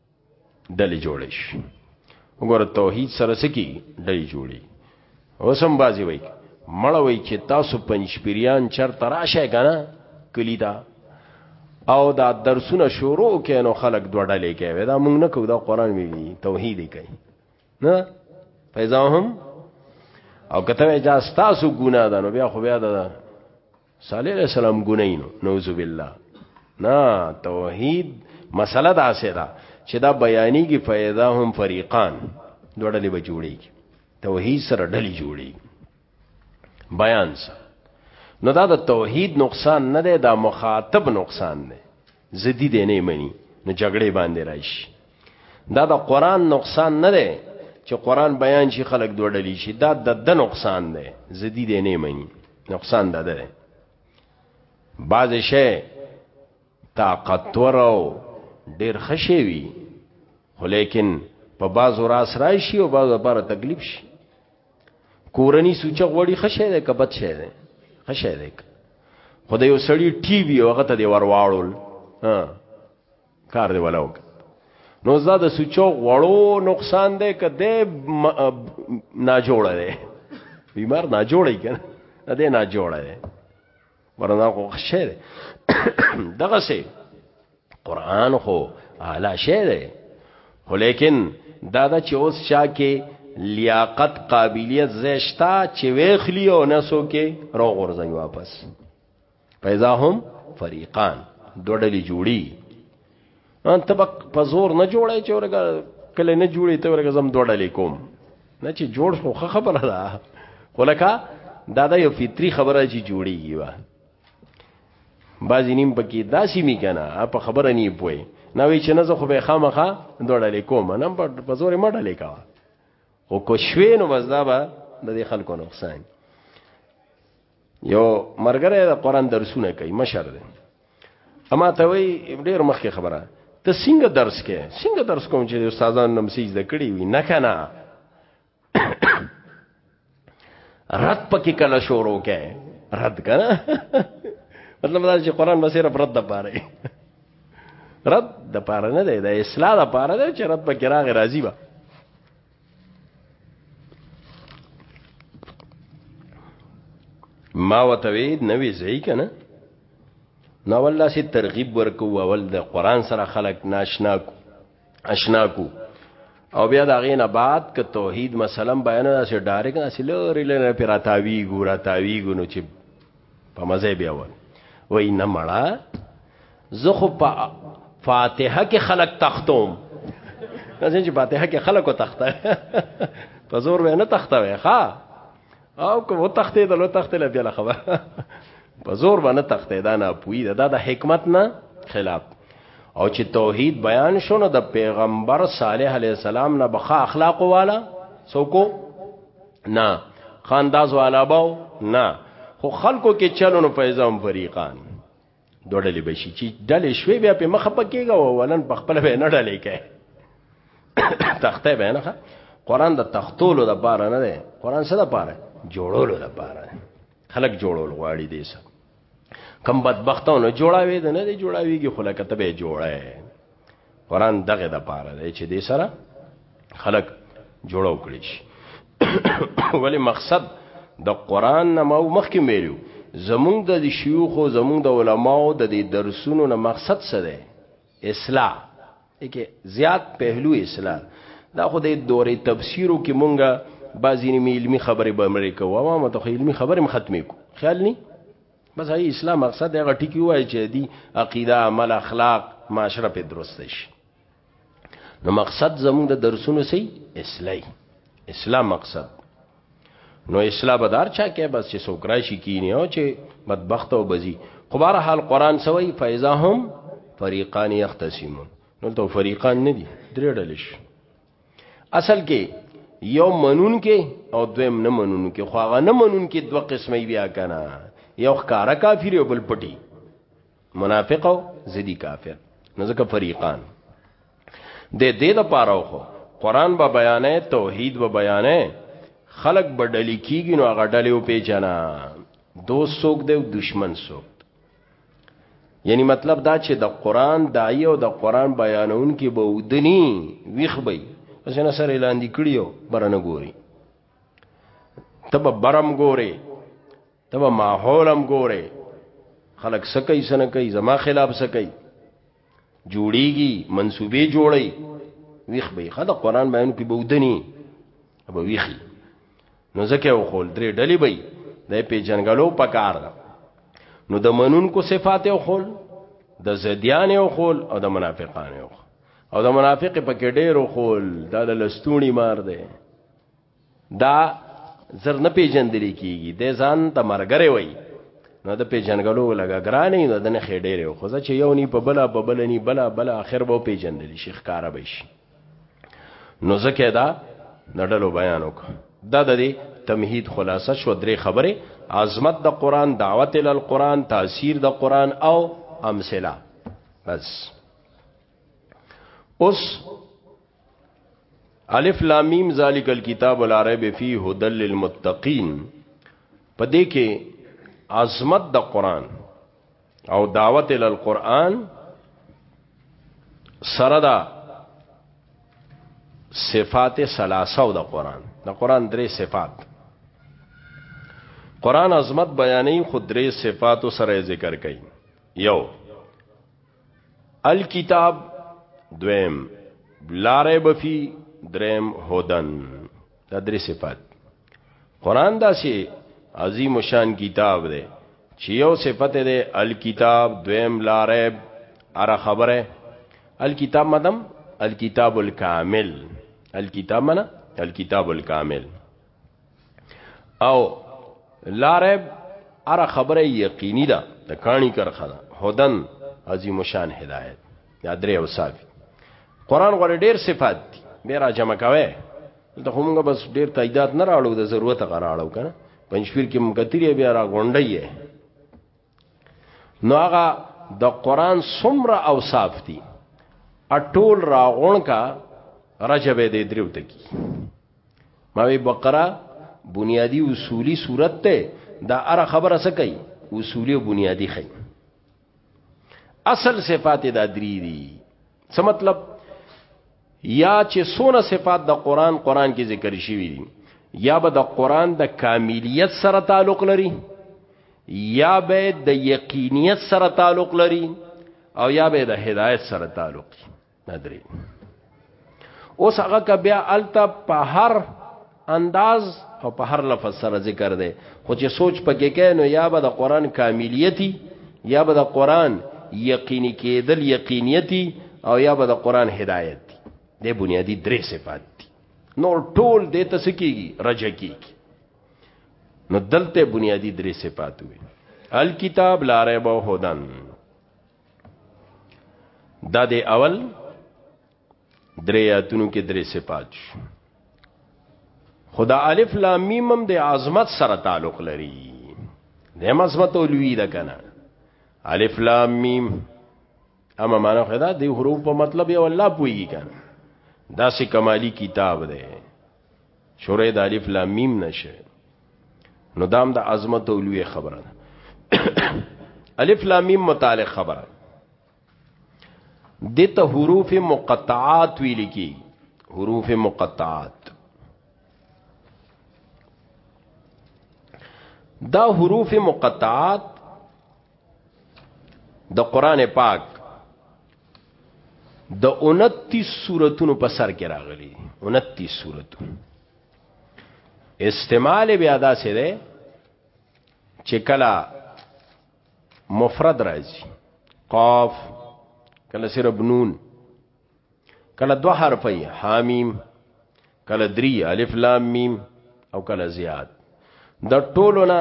ډلې جوړې شي وګوره توحید سره سکی ډلې جوړې اوسم بازی وای مړ وای چې تاسو پنځپیریان چر تراشه کنه کلی دا او دا درسونه شروع کینو خلق دوه ډلې کوي دا مونږ نه کوو دا قران ویلي توحید کوي نه فیضا هم او کته اجازه تاسو ګناه ده نو بیا خو بیا ده صالح علیہ السلام ګنای نو نعوذ بالله نا توحید مسله دا سه دا چې دا بیانی کی فیدا هم فریقان دوړلې به جوړیږي توحید سره ډلې جوړیږي بیان سره نو دا د توحید نقصان نه دی دا مخاطب نقصان دی زدی دی نه مني نو جګړې باندې راشي دا د قران نقصان نه دی چې قران بیان شي خلک دوړلې شي دا د د نقصان دی زدی دی نه مني نقصان ده ده بعض شی طاقتور او ډیر خشي وي خو لیکن په بعض راس راشي او بعض لپاره تکلیف شي کورنی سوچ غوړي خشه ده کبد شه ده خشه ده خدای یو سړی ټي وي هغه ته دی ورواړول ها کار دی ولاو نو زاد سوچو غړو نقصان ده کده نا جوړه ده بیمار نا جوړه کنه ده نا جوړه ده ورنا خو شعر دغه سي قران خو اعلی شعر خو لیکن دا دا چې اوس چا کې لیاقت قابلیت زیشتا چې ویخلی او نسو کې رو غورځي واپس پیدا هم فریقان دوړلې جوړي ان تبق په زور نه جوړای چې ورګه کله نه جوړې ته ورګه زم دوړلې کوم نه چې جوړ شو خه خبره ده ولکه دا د یو فطری خبره چې جوړیږي وا بعضی نیم پکې داسې می کنه په خبره نه پوي نه وی چې نه زه خو به خامخه دوړلې کوم نه په زور یې مړلې کا او کو شوي نو مزدا به د خلکو نقصان یو مرګره د قران درسونه کوي مشر دی اما ته وی ډیر مخکې خبره ته څنګه درس کې څنګه درس کوم چې استادانو نم سیز د کړی وی نه کنه رد پکې کله شروع کې رد کنه مطلب دا چې قران بس رب رد د پاره رد د پاره نه دی د اصلاح د پاره دی چې رد پکې راغی راضی با ما وتوی نوې ځای کنه نو والله سي ترغیب ورکو اول د قران سره خلق ناشنا کو اشنا کو او بیا دا غینه بعد ک توحید مثلا بیان دا سي ډایرک نه سي لری لری پیراتاوی ګورا تاوی ګونو چې په مزه بیا وای وای نه مړه زه خو په فاتحه کې خلق تختوم ځین چې فاتحه کې خلق او تخته په زور به نه تخته وای ښا او کو تخته دلو تخته لا بیا خبر په زور باندې تخته دا نه پوی دا د حکمت نه خلاف او چې توحید بیان شونه د پیغمبر صالح علی السلام نه بخا اخلاق والا سوکو نه خانداز والا باو نه خو خلکو کې چلونو فیضام فریقان دوړلې بشي چې ډلې شوي بیا په مخه پکېږي او ولن په خپل به نه ډلې کوي تخته به نه قرآن د تختولو د پاره نه دی قرآن څه د پاره جوړولو د پاره خلک جوړول غواړي دې سره کم بدبختونه جوړاوي د نه دی جوړاويږي خو لکه ته به جوړه قرآن دغه د پاره دی چې دې سره خلق جوړو کړی شي ولی مقصد د قرآن نه مو مخکې ویلو زمونږ د شيوخ او زمونږ د علماو د دې درسونو نه مقصد څه دی اصلاح کې زیات پهلو اصلاح دا خو د دورې تفسیرو کې مونږه بعضی نیمه علمی خبرې به مری کوو عوامو ته علمی خبرې هم ختمې کو خیال ني بس هي اسلام مقصد هغه ټکی وای چې دی عقیده عمل اخلاق معاشره په درست شي نو مقصد زموږ د درسونو سي اصلاح اسلام مقصد نو اصلاح بدار چا کې بس چې سوکراشي کینی او چې بدبخت او بزی خو بهر حال قران سوی فایزا هم فریقان یختصمون نو تو فریقان نه دي درې ډلې شو اصل کې یو منون کې او دویم نه منون کې خو هغه نه منون کې دوه قسمه بیا کنه یو ښکارا کافر او بل پټي منافق او زدی کافر نو ځکه فریقان د دې د پاره خو قران به بیانې توحید به بیانې خلق به ډلې کیږي نو هغه ډلې او پیجنا دوست څوک دی او دشمن څوک یعنی مطلب دا چې د قران دای او د قران بیانون کې به ودنی ویخ به اسنه سره اعلان دی کړیو برنه ګوري تب برم ګوري تبه ماحول هم ګوره خلک سکی سن کوي زما خلاف سکی جوړیږي منسوبې جوړي ویخ به خدا قران بیان کې بودنی ابو ویخي نو زکه او خول درې ډلې به د په جنگلو پکار ده نو د منون کو صفات او خول د زديان او خول او د منافقان او او د منافق په کې ډېر خول دا د لستونی مار دی دا زر نه پیژندل کیږي د ځان د مرګره وای نو د پیژنګلو لګا ګرانې نو د نه خېډېره خو ځکه چې یو نی په بلا په بل نی بلا بلا اخر به پیژندل شي ښکارا به شي نو ځکه دا نړلو بیان وک دا د دې تمهید خلاصه شو درې خبره عظمت د قران دعوت ال القران تاثیر د قران او امثله بس اوس الف لام میم ذالک الکتاب لا ریب فیه هدل للمتقین پدې کې عظمت د قران او دعوت ال القران سره دا صفات ثلاثه او د قران د قران درې صفات قران عظمت بیانې خود درې صفات سره ذکر کړي یو الکتاب دویم لاره بفی دریم هودن دا درې صفات قران دا سي عظیم شان کتاب دی چې یو صفت دی الکتاب دویم لاره اره خبره الکتاب مدام الکتاب الکامل الکتاب منا الکتاب الکامل او لارب اره خبره یقینی ده د کانی کرخه ده هدن عظیم شان هدایت یا درې اوصاف قران غوړي ډېر صفات دي به را جمع کوي ته همغه بس ډېر تاییدات نه راړو د ضرورت غراړو کنه پنځپیر کې مګتری بیا را غونډي نو هغه د قران څومره اوصاف دي اټول راغون کا رجب دې درو تکي ما وی بقره بنیادی اصولی صورت ته دا اره خبره سکی اصولی او بنیادی خی اصل صفات دا دری دي څه مطلب یا چې سونه صفات د قران قران کې ذکر شوی دي یا به د قران د کاملیت سره تعلق لري یا به د یقینیت سره تعلق لري او یا به د هدایت سره تعلق لري ندري اوس هغه بیا الته په هر انداز او په هر لفظ سره ذکر دی خو چې سوچ پکې کوي نو یا به د قران کاملیتی یا به د قران یقیني کېدل یقینیتی او یا به د قران هدایت دی د بنیادی درې صفات دي نور ټول د تسکیږي رجه کیږي نو دلته بنیادی درې صفات وي الکتاب لا ریب هدن دا د اول درې آیاتونو کې درې صفات شو خدا الف لام میم هم د عظمت سره تعلق لري د عظمت او لوی ده کنه الف لام میم اما معنا خدا د حروف په مطلب یو الله پويږي کنه دا سه کمالی کتاب ده شورې د الف لام میم نشه نو دام د دا عظمت او لوی خبره الف لام میم متعلق خبره دته حروف مقطعات ویل کی حروف مقطعات دا حروف مقطعات د قران پاک د 29 سوراتونو په سر کې راغلي 29 سوراتونو استعمال بیا دا سره چې کلا مفرد راځي قاف کله سره بنون کله دو حرفی حامیم کله دری الف لام میم او کله زیاد د ټولو نه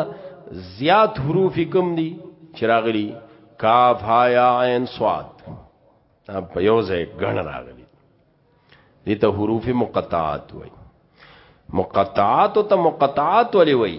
زیات حروف کم دي چې راغلي کاف ها یا عین صاد په یو ځای غن راغلي دي ته حروف مقطعات وای مقطعات ته مقطعات ولې وای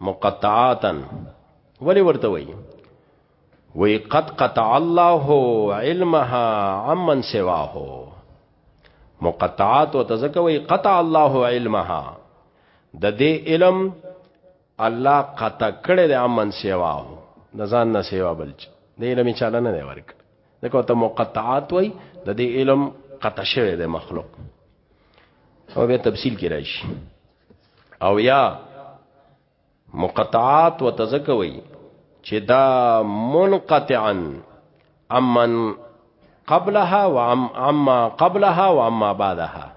مقطعاتن ولی ورته وی وی قد قطع الله علمها عمن سواه مقطعات او تزکوی قطع الله علمها د دې علم الله قطع کړي د عمن سواه د ځان نه سیوا بلچ د علم چاله نه دی ورک دغه ته مقطعات وای د دې علم قطع شوی د مخلوق او به تفصیل کې راشي او یا مقطعات وتزکوي چې دا منقطعا امن قبلها و اما قبلها و اما بعدها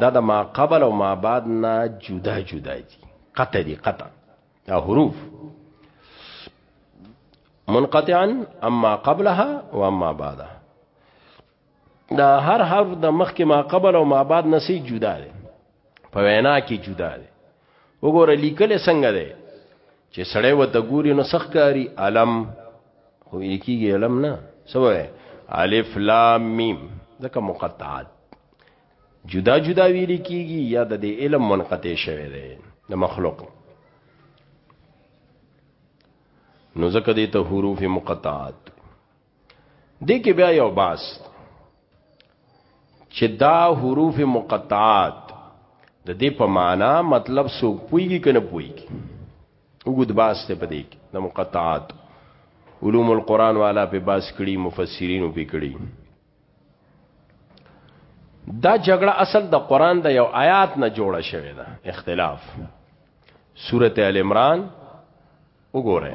دا د ما قبل او ما بعد نه جدا جدا دي قطع دي قطع دا حروف منقطعا اما قبلها و اما بعدها دا هر حرف د مخ کې ما قبل او ما بعد نسی جدا دی په وینا کې جدا دی وګوره لیکل څنګه دی چې سړی وته ګوري نو سخکاری علم خو یکیږي علم نه سوې الف لام میم ځکه مقطعات جدا جدا ویل کیږي یا د دې علم منقطع شوی دی د مخلوق نو ځکه دې ته حروف مقطعات دې کې بیا یو باس چې دا حروف مقطعات د دې په معنا مطلب سو پويږي کنه پويږي وګد باس ته پدې کې د مقطعات علوم القرآن والا په باس کړي مفسرین په کړي دا جګړه اصل د قرآن د یو آیات نه جوړه شوې ده اختلاف سورته ال عمران وګوره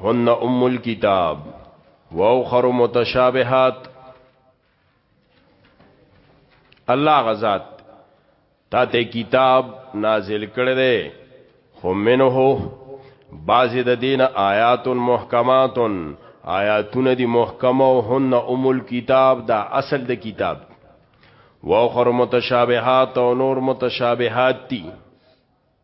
هن ام الكتاب واخر متشابهات الله غزاد تا ته کتاب نازل کړی دی خو منه بعضی د دین آیات محکمات آیاتونه دی محکمه او هن ام الكتاب دا اصل د کتاب واخر متشابهات او نور متشابهات دي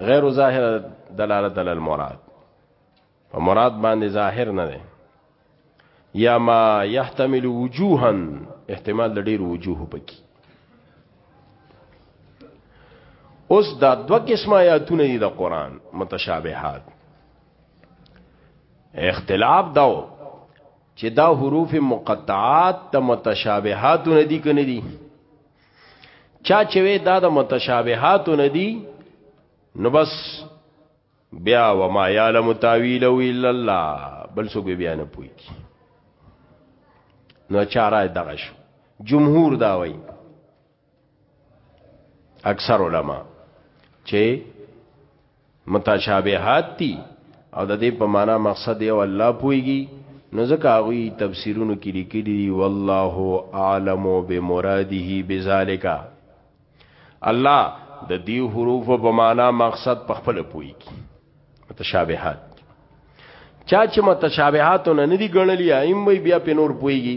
غیر ظاهر دلالت علی المراد په مراد باندې ظاهر نه دی یا ما يحتمل وجوها احتمال د ډیر وجوه پکې اوس دا دو قسمه آیاتونه دي د قران متشابهات اختلاف داو چې دا حروف مقطعات ته متشابهات نه دي کنه دي چا چې وې دا د متشابهات نه دي نو بس بیا و ما یعلم تاویل الا الله بل څوک بیا نه پوي نو چاره دغه شو جمهور دا وای اکثر علما چې متشابهات دي او د دې په معنا مقصد یو الله پويږي نو ځکه هغه تفسیرونو کې لیکلي والله اعلم بمراده بذالک الله د دې حروف په معنا مقصد په خپل پويږي متشابهات چا چې متشابهات نه ندي ګڼلي ایم وی بیا په نور پويږي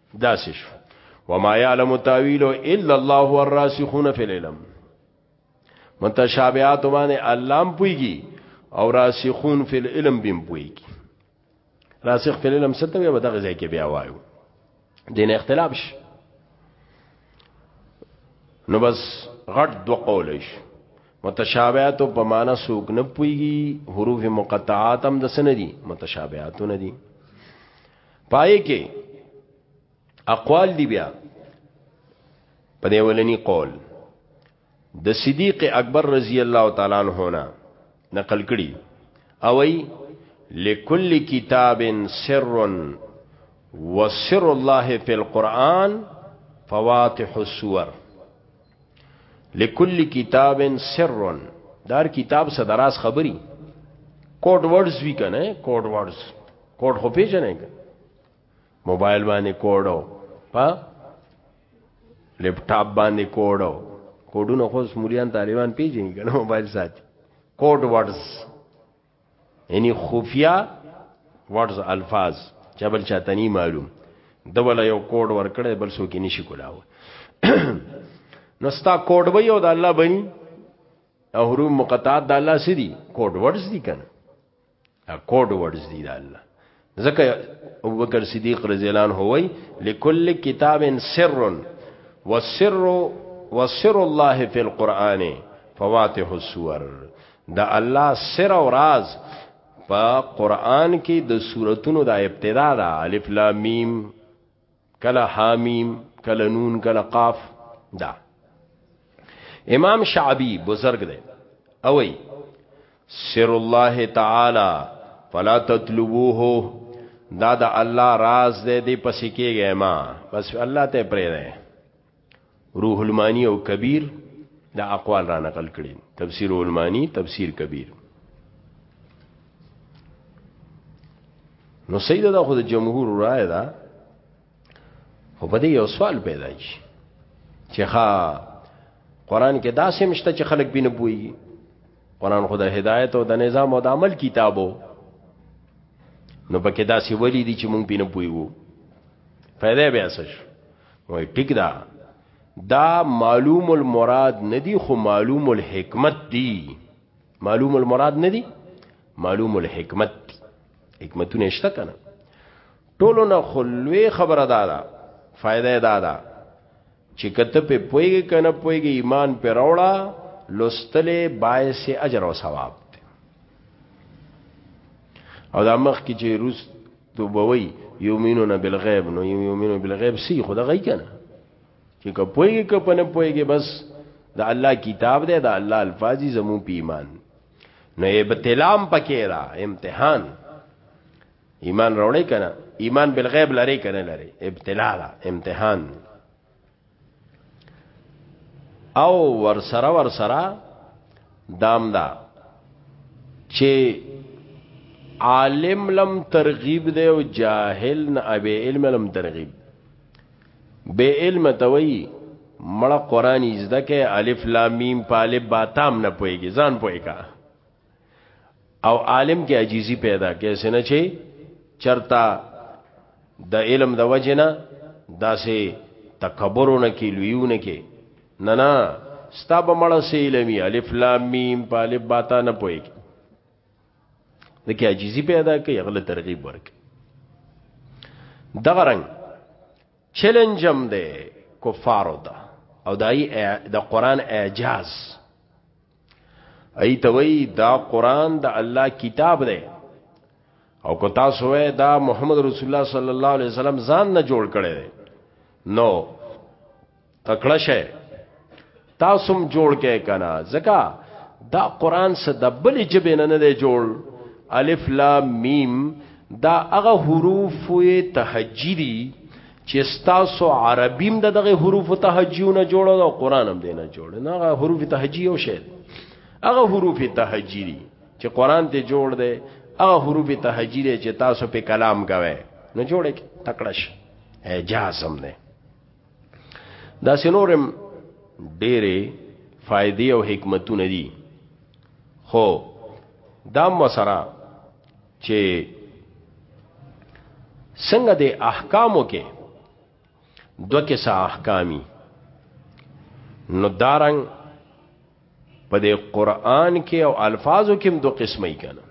داسې شو وما يعلم تاويله الا الله والراسخون في العلم متشابهات باندې علام پويږي او راسخون فی العلم بیم پويږي راسخ فی العلم څه ته وي دغه ځای کې بیا وایو دین اختلاف شي نو بس غټ دو قول شي متشابهات په معنا سوق نه پويږي حروف مقطعات هم د سندي متشابهات نه دي پای کې اقوال دی بیا په دې ولني قول د صدیق اکبر رضی الله تعالی عنہ نه نقل کړي او ای لکل کتاب سر وسر الله فی القرآن فواتح السور لکل کتاب سر دار کتاب صدراس خبری کوډ ورډز وی کنه کوډ ورډز کوډ خو پیژنې موبایل باندې کوډو په لپټاپ باندې کوډو کوډونه خو سمولیان طالبان پیژني کنه موبایل ساتي کوډ ورډز یعنی خفیا ورډز الفاظ چې بل چاته نه معلوم د ولا یو کوډ ورکړی بل څوک یې نشي کولاو نو ستا کوډ به یو د الله بني او حروم مقطعات د الله سدي کوډ ورډز دي کنه دا کوډ ورډز دي دا الله ځکه ابوبکر صدیق رضی الله عنه وای لكل کتاب سر والسر وسر الله فی القرآن فواتح السور دا الله سر او راز په قرآن کې د سوراتونو د ابتدا دا الف لام میم کله حامیم کله نون کله قاف دا امام شعبی بزرگ دی اوئی سر الله تعالی فلا تطلبوه دا د الله راز دی دی پسې کېږي ما بس الله ته پرې دی روح المانی او کبیر دا اقوال را نقل کړي تفسیر المانی تفسیر کبیر نو سید دا خود جمهور رائے دا خو په دې یو سوال پیدا شي چې ها قران کې دا سمشته چې خلک بینه بوي قران خو د هدایت او د نظام او د عمل کتابو نو پکې دا سی ولی دي چې مونږ بینه بوي وو پیدا بیا سش وای ټیک دا دا معلوم المراد ندی خو معلوم الحکمت دی معلوم المراد ندی معلوم الحکمت دی حکمتونه شته کنه ټولو نه خلوی خبره دادا فائدہ دادا چې کته په پویږي کنه پویږي ایمان پر راوړه لستلې باعث اجر او ثواب او دا مخ کې چې روس دوبوي یومینون بالغیب نو یومینون بالغیب سی خدا غي کنه چې کپويږي کپنه پويږي بس د الله کتاب دی د الله الفاظ زمو په ایمان نو ابتلام پکې را امتحان ایمان راوړی کنه ایمان بالغیب لري کنه لري ابتلا امتحان او ور سره ور سره دام دا چې عالم لم ترغیب دی او جاهل نه ابي علم لم ترغیب به علم توي مړه قران زده کې الف لام میم طالب با تام نه پويږي ځان پويګا او عالم کې عجیزی پیدا کې سنه چي چرتا د علم د وجنه داسې تکبرونه کې لویونه کې نه نه ستا به مړه سي علمي الف لام میم په الف باتا نه پوي د کې عجیزي پیدا کوي غل ترغیب ورک دغه رنگ چیلنج هم ده کفارو ته او دای د قران اعجاز ایت وی دا قران د الله کتاب دی او کو تاسو وی دا محمد رسول الله صلی الله علیه وسلم ځان نه جوړ کړي دی نو تکړه شه تاسو هم جوړ کې کنه ځکه دا قران څخه د بلې جبې نه نه دی جوړ الف لام میم دا هغه حروف تهجدی چې تاسو عربیم د دغه حروف تهجیونه جوړو او قران هم دینه جوړ نه هغه حروف تهجی او شی هغه حروف تهجیری چې قران ته جوړ دی هغه حروف تهجیری چې تاسو په کلام غوي نه جوړ کی تکړش اعجاز هم نه دا سينورم ډېرې فائدې او حکمتونه دي خو دا مسره چې څنګه د احکامو کې دو کسه احکامی نو دارنګ په دې قران کې او الفاظو کې هم دو قسمه یې کنه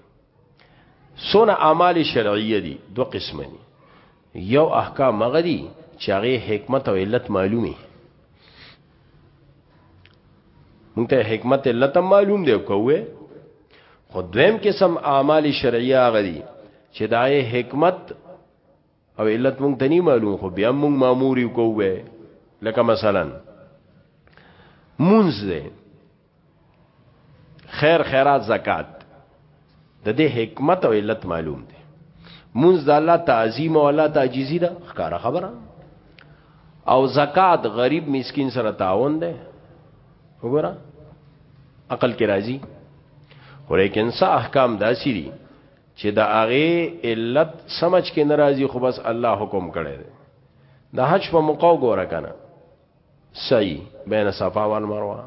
سونه اعمال شرعیه دي دو قسمه دي یو احکام هغه دي چې هغه حکمت او علت معلومي مونږ ته حکمت علت معلوم دی کوه خو دویم قسم اعمال شرعیه هغه دي چې دای حکمت او علت مونږ ته نه معلوم خو بیا مونږ مامور یو کوه لکه مثلا مونږ دی خیر خیرات زکات د دې حکمت او علت معلوم دي مونږ د الله تعظیم او الله تعجیزی ده ښکارا خبره او زکات غریب مسکین سره تعاون ده وګوره عقل کې راځي خو لیکن څه احکام داسي دي چې د هغه علت سمج کې ناراضي خو بس الله حکم کړی دی د حج په موقع وګوره کنه سعی بین صفا والمروه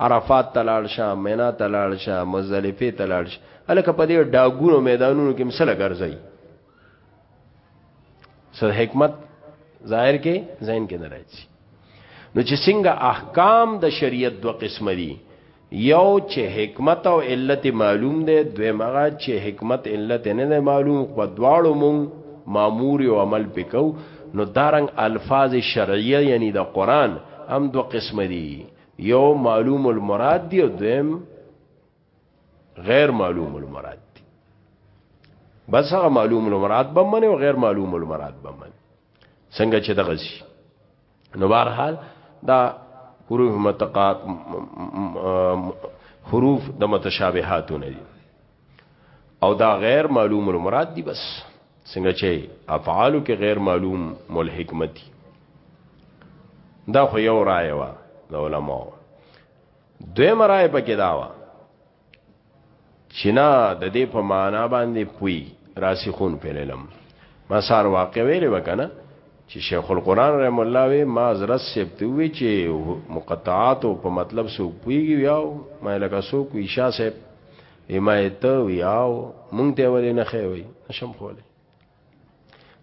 عرفات ته لاړ شه مینا ته لاړ شه مزدلفه ته لاړ شه الکه په دې ډاګونو میدانونو کې مسله ګرځي سر حکمت ظاهر کې ذهن کې نه راځي نو چې څنګه احکام د شریعت دوه قسم دي یو چې حکمت او علت معلوم دی دویم هغه چې حکمت علت نه دی معلوم په دواړو مون مامور او عمل پکاو نو دارنګ الفاظ شرعیه یعنی د دا قران هم دو قسم دي یو معلوم المراد دی او دویم غیر معلوم المراد دی بس هغه معلوم المراد بمنه او غیر معلوم المراد بمنه څنګه چې دغه شي نو بهر حال دا حروف متقا حروف د متشابهاتونه دي او دا غیر معلوم المراد دي بس څنګه چې افعالو کې غیر معلوم مول حکمت دي دا خو یو رائے وا د علماء دوی مرای پکې داوا چې نه د دې په معنا باندې پوي راسخون پرلم ما سار واقع ویلې وکنه چې شیخ القران رحم الله وی ما حضرت سپت وی چې مقطعات په مطلب سو پويږي یاو ما لکه سو کو ایشا سپ حمایت ویاو مونږ ته ولې نه خوي نشم خوله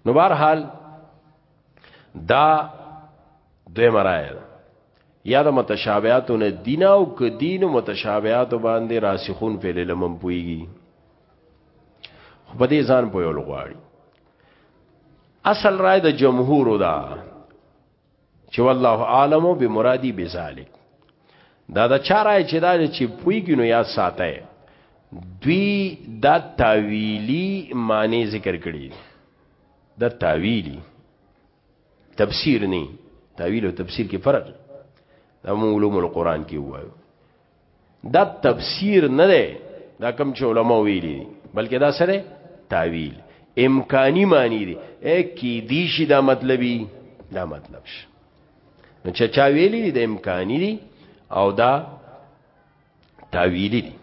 نو بهر حال دا دوی مرایه ده یا د متشابهاتو نه دین او ک دین متشابهاتو باندې راسخون په لمن پويږي خو په دې ځان په یو لغواړي اصل رائے د جمهور دا چې والله عالم بمرادی بذالک دا د چا رائے چې دا چې پويږي نو یا ساته دوی دا تاویلی معنی ذکر کړی دا تاویلی تفسیر نه تاویل او تفسیر کې فرق دا علوم القرآن کې وایو دا تفسیر نه دی دا کم چې علما ویلي دي بلکې دا سره تعویل امکانی معنی دی کی دی شي دا مطلبي دا مطلب شي نو چې چا ویلي دي د امکانی دي او دا تاویلی دی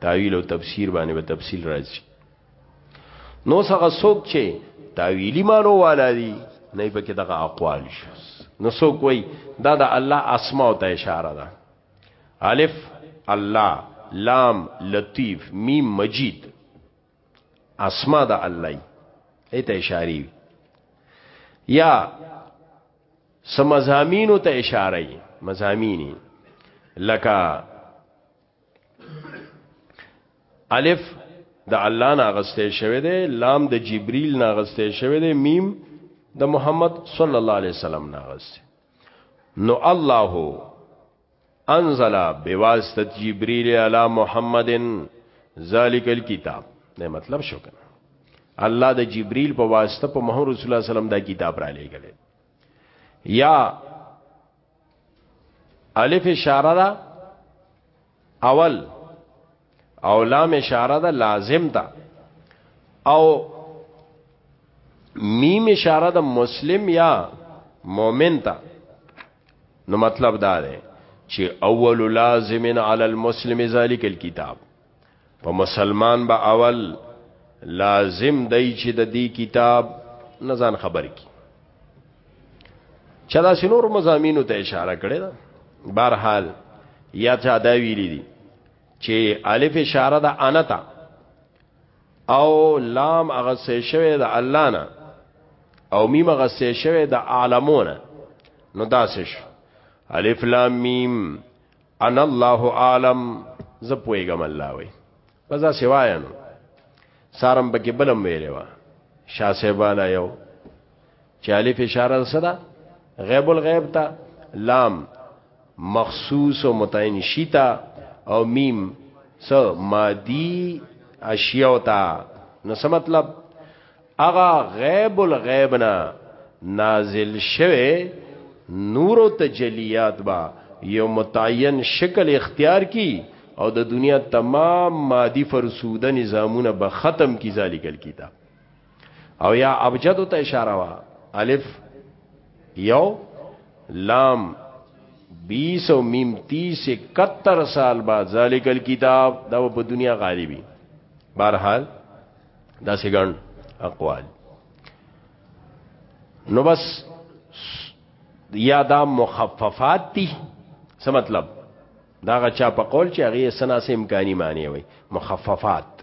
تاویل او تفسیر باندې به تفصیل راځي نو څنګه څوک چې تاویلی مانو والا دی نه به کې دغه اقوال شو نو څوک وای دا د الله اسماء ته اشاره ده الف الله لام لطیف میم مجید اسماء د الله ایت اشاری یا سمزامینو ته اشاره ای مزامینی لکه الف د الله ناغسته شوی دی لام د جبريل ناغسته شوی دی میم د محمد صلی الله علیه وسلم ناغسته نو الله انزل بواسطه جبريل على محمد ذالک الكتاب نه مطلب شو کنه الله د جبريل په واسطه په محمد رسول الله سلام دا کتاب را لېګل یا الف اشاره دا اول او لام اشاره ده لازم ده او میم اشاره ده مسلم یا مؤمن ته نو مطلب دا ده چې اول لازم علی المسلم ذالک الكتاب په مسلمان به اول لازم دی چې د دې کتاب نزان خبر کی چا دا سنور مزامینو ته اشاره کړې ده بهرحال یا چا دا ویلي دي چې الف اشاره ده انتا او لام هغه سه شوی د الله نه او میم هغه سه شوی د عالمونه نو داسش الف لام میم ان الله عالم ز پویګم الله وی پزا سوایا نو سارم بګی بلم ویلې وا شاه صاحب والا یو چې الف اشاره سره غیب الغیب ته لام مخصوص او متعین شیتا او میم س مادی اشیاء تا نو څه مطلب اغا غیب الغیب نه نازل شوه نور او تجلیات با یو متعین شکل اختیار کی او د دنیا تمام مادی فرسوده نظامونه به ختم کی ذالک الكتاب او یا ابجد ته اشاره وا الف یو لام 20 او میم 30 71 سال بعد ذالک الكتاب دا په دنیا غالبی بهرحال دا سګن اقوال نو بس یا دا مخففات دي څه مطلب دا غچا په قول چې هغه سنا سه امکاني معنی وي مخففات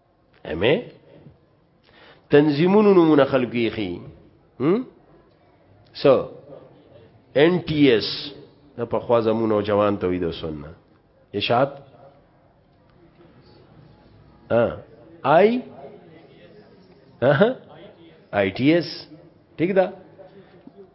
امه تنظیمونو نمونه خلکو یې خي هم سو ان ټي اس د په خوا زمونو جوان ته وي د سنت اشاعت ها آی ها آی ټي اس ٹھیک ده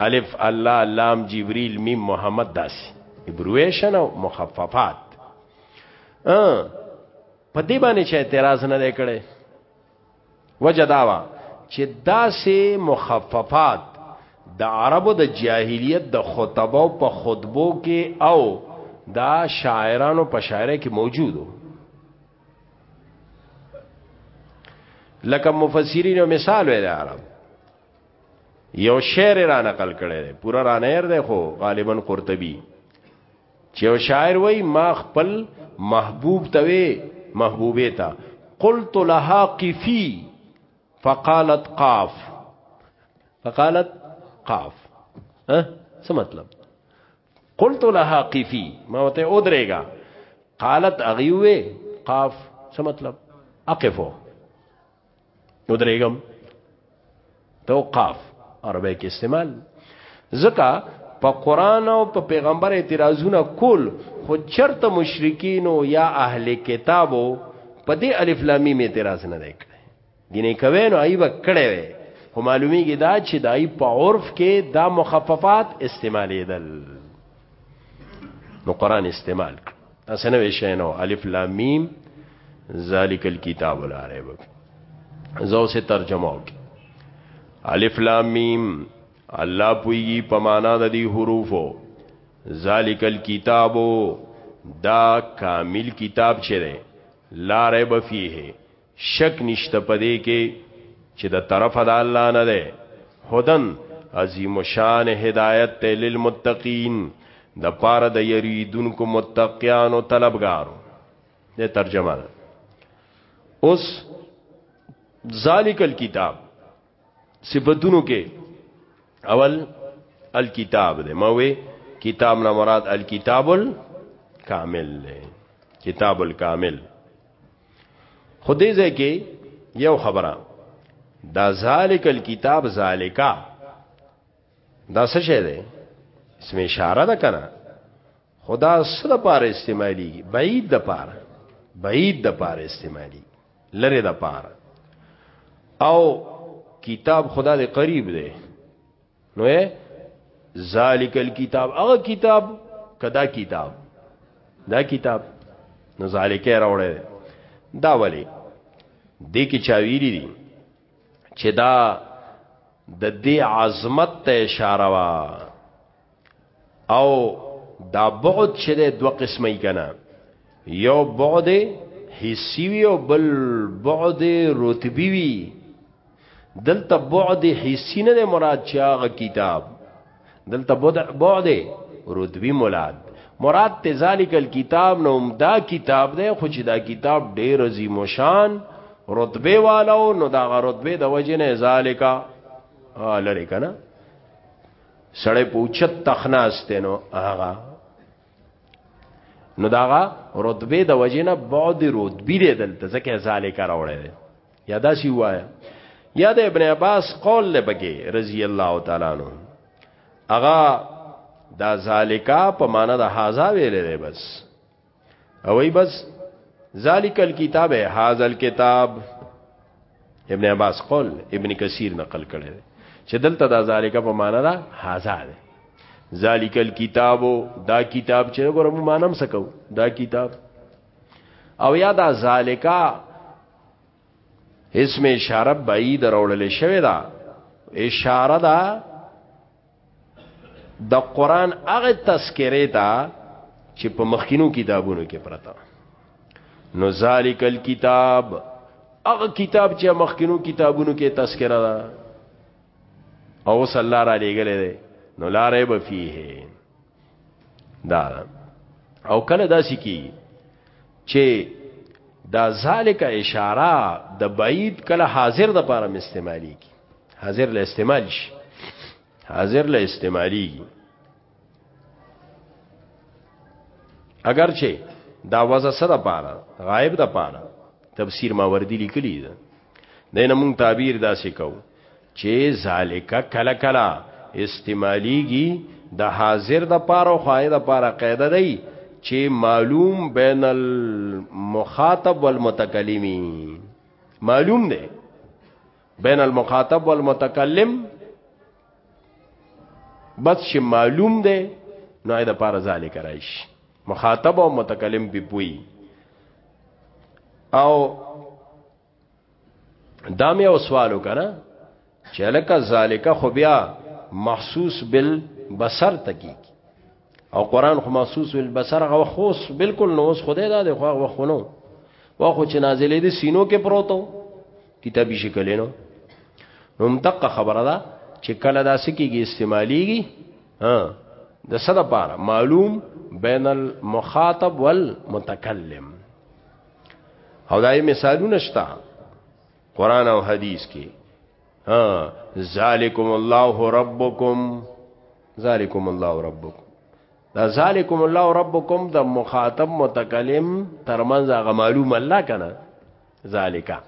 الف الله لام جبريل ميم محمد داسي ابرويشن او مخففات ا په دې باندې چې اعتراض نه کړي وجداوا چې داسې مخففات د عربو د جاهلیت د خطبو په خطبو کې او دا شاعرانو په شاعره کې موجودو لکه مفسرین مثال ویل عرب یو شعر را نقل کړی دی پورا را نه دی خو غالبا قرطبي چې یو شاعر وای ما خپل محبوب توي محبوبه تا قلت لها قفي فقالت قاف فقالت قاف ها څه مطلب قلت لها قفي ما وته او درېګا قالت اغيوه قاف څه مطلب اقفو ودرېګم توقاف عربی کې استعمال ځکه په قران او په پیغمبر اعتراضونه کول خو چرته مشرکین او یا اهل کتابو په دې الف لام میم اعتراض نه دی کړی ګینه کوي نو ایبه کړي وي خو معلومیږي دا چې دای په عرف کې دا مخففات استعمالیدل نو قران استعمال کړ دا سنه ویشه نو الف لام میم ذالک الكتاب لا ریب زو سے ترجمه وکي الف لام میم الله پویږي په معنا د دې حروفو ذالک الكتاب دا کامل کتاب چره لا ریب فیه شک نشته پدې کې چې د طرف د الله نه ده هدن عظیم شان هدایت ته للمتقین د پاره د یریدونکو متقیانو طلبګارو د ترجمه اوس ذالک الكتاب صفاتونو کې اول الکتاب ده ما وی کتاب نه مراد الکتاب الکامل ده کتاب الکامل خدای ځکه یو خبره دا ذالک الكتاب ذالکا دا څه شه ده اسم اشاره ده کنه خدا سره پاره استعمالي بعید د پاره بعید د پاره استعمالي لره د پاره او کتاب خدا دې قریب دی نو ذالک الكتاب هغه کتاب کدا کتاب دا کتاب نو ذالک راوړی دا ولی دې کې چاویری دي چې دا د دې عظمت ته اشاره وا او دا بعد چې د دوه قسمه یې کنه یو بعد حسی وی او بل بعد رتبی وی دلته بعد حسی نه مراد چې هغه کتاب دلته بعد رتبی مراد مراد ته ذالک الكتاب نو دا کتاب دی خو چې دا کتاب ډیر عظیم شان رتبه والو نو دا رتبه د وجنه ذالک لری کنه سړی په اوچت تخناست نو هغه نو داغه رتبه د وجنه بعد رتبی دی دلته ځکه ذالک راوړی دی یا دا سی وایا یا د ابن عباس قول لبګي رضی الله تعالی عنہ اغا دا ذالکا په معنا د هاذا ویلې بس او ای بس ذالک الكتاب هاذا الكتاب ابن عباس قول ابن کثیر نقل کړی دی چې دلته دا ذالک په معنا دا هاذا دی ذالک الكتاب دا کتاب چې ګورم مانم سکو دا کتاب او یا دا ذالکا اسم اشاره بعید راولل شوی دا اشاره دا د قران هغه تذکره ده چې په مخکینو کتابونو کې پرتا نو ذالک الكتاب هغه کتاب چې مخکینو کتابونو کې تذکره ده او صلی الله علیه وسلم نو لارې به فيه دا او کله داسې کی چې دا ذالک اشاره د بعید کله حاضر د پاره استعمالی کی حاضر له استعمال شي حاضر له استعمالی اگر چې دا وزه سره پاره غائب د پاره تفسیر ماوردی لیکلی ده دینه مونږ تعبیر داسې کوو چه ذالک کله کله استعمالیږي د حاضر د پاره خو د پاره قاعده دی چه معلوم بین المخاطب والمتکلمی معلوم دی بین المخاطب والمتکلم بس چې معلوم دی نو د پاره ذالک رایش مخاطب او متکلم په پوي او دا مې او سوال وکړه چې لکه ذالک خو بیا محسوس بالبصر تکي او قران خو محسوس بالبصر غو خوص بالکل نو اوس خدای دا دی خو غو خونو وا خو چې نازلې دي سینو کې پروتو کتابي شکل نو نو متقه خبره ده چې کله دا سکیږي استعماليږي ها د صد لپاره معلوم بین المخاطب والمتکلم او دای مثالونه شته قران او حدیث کې ها ذالکم الله ربکم ذالکم الله ربکم دا ذالکم الله ربکم د مخاطب متکلم ترمنځ هغه معلوم الله کنه ذالکا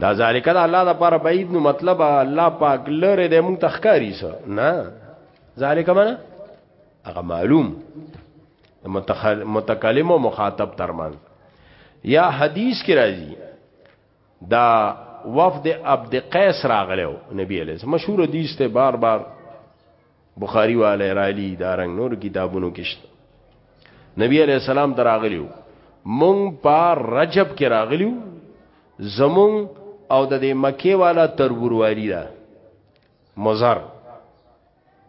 دا ذالکا د الله د پر بعید نو مطلب الله پاک لره د مونږ تخکاری سره نه ذالکا معنا هغه معلوم متکلم او مخاطب ترمن یا حدیث کې راځي دا وفد عبد قیس راغلو نبی علیہ السلام مشهور حدیث ته بار بار بخاری والے رالی دارنګ نور کتابونو کې شته نبی علیہ السلام دراغلیو مونږ په رجب کې راغلیو زمون او د مکه والا تر وروالی دا مزار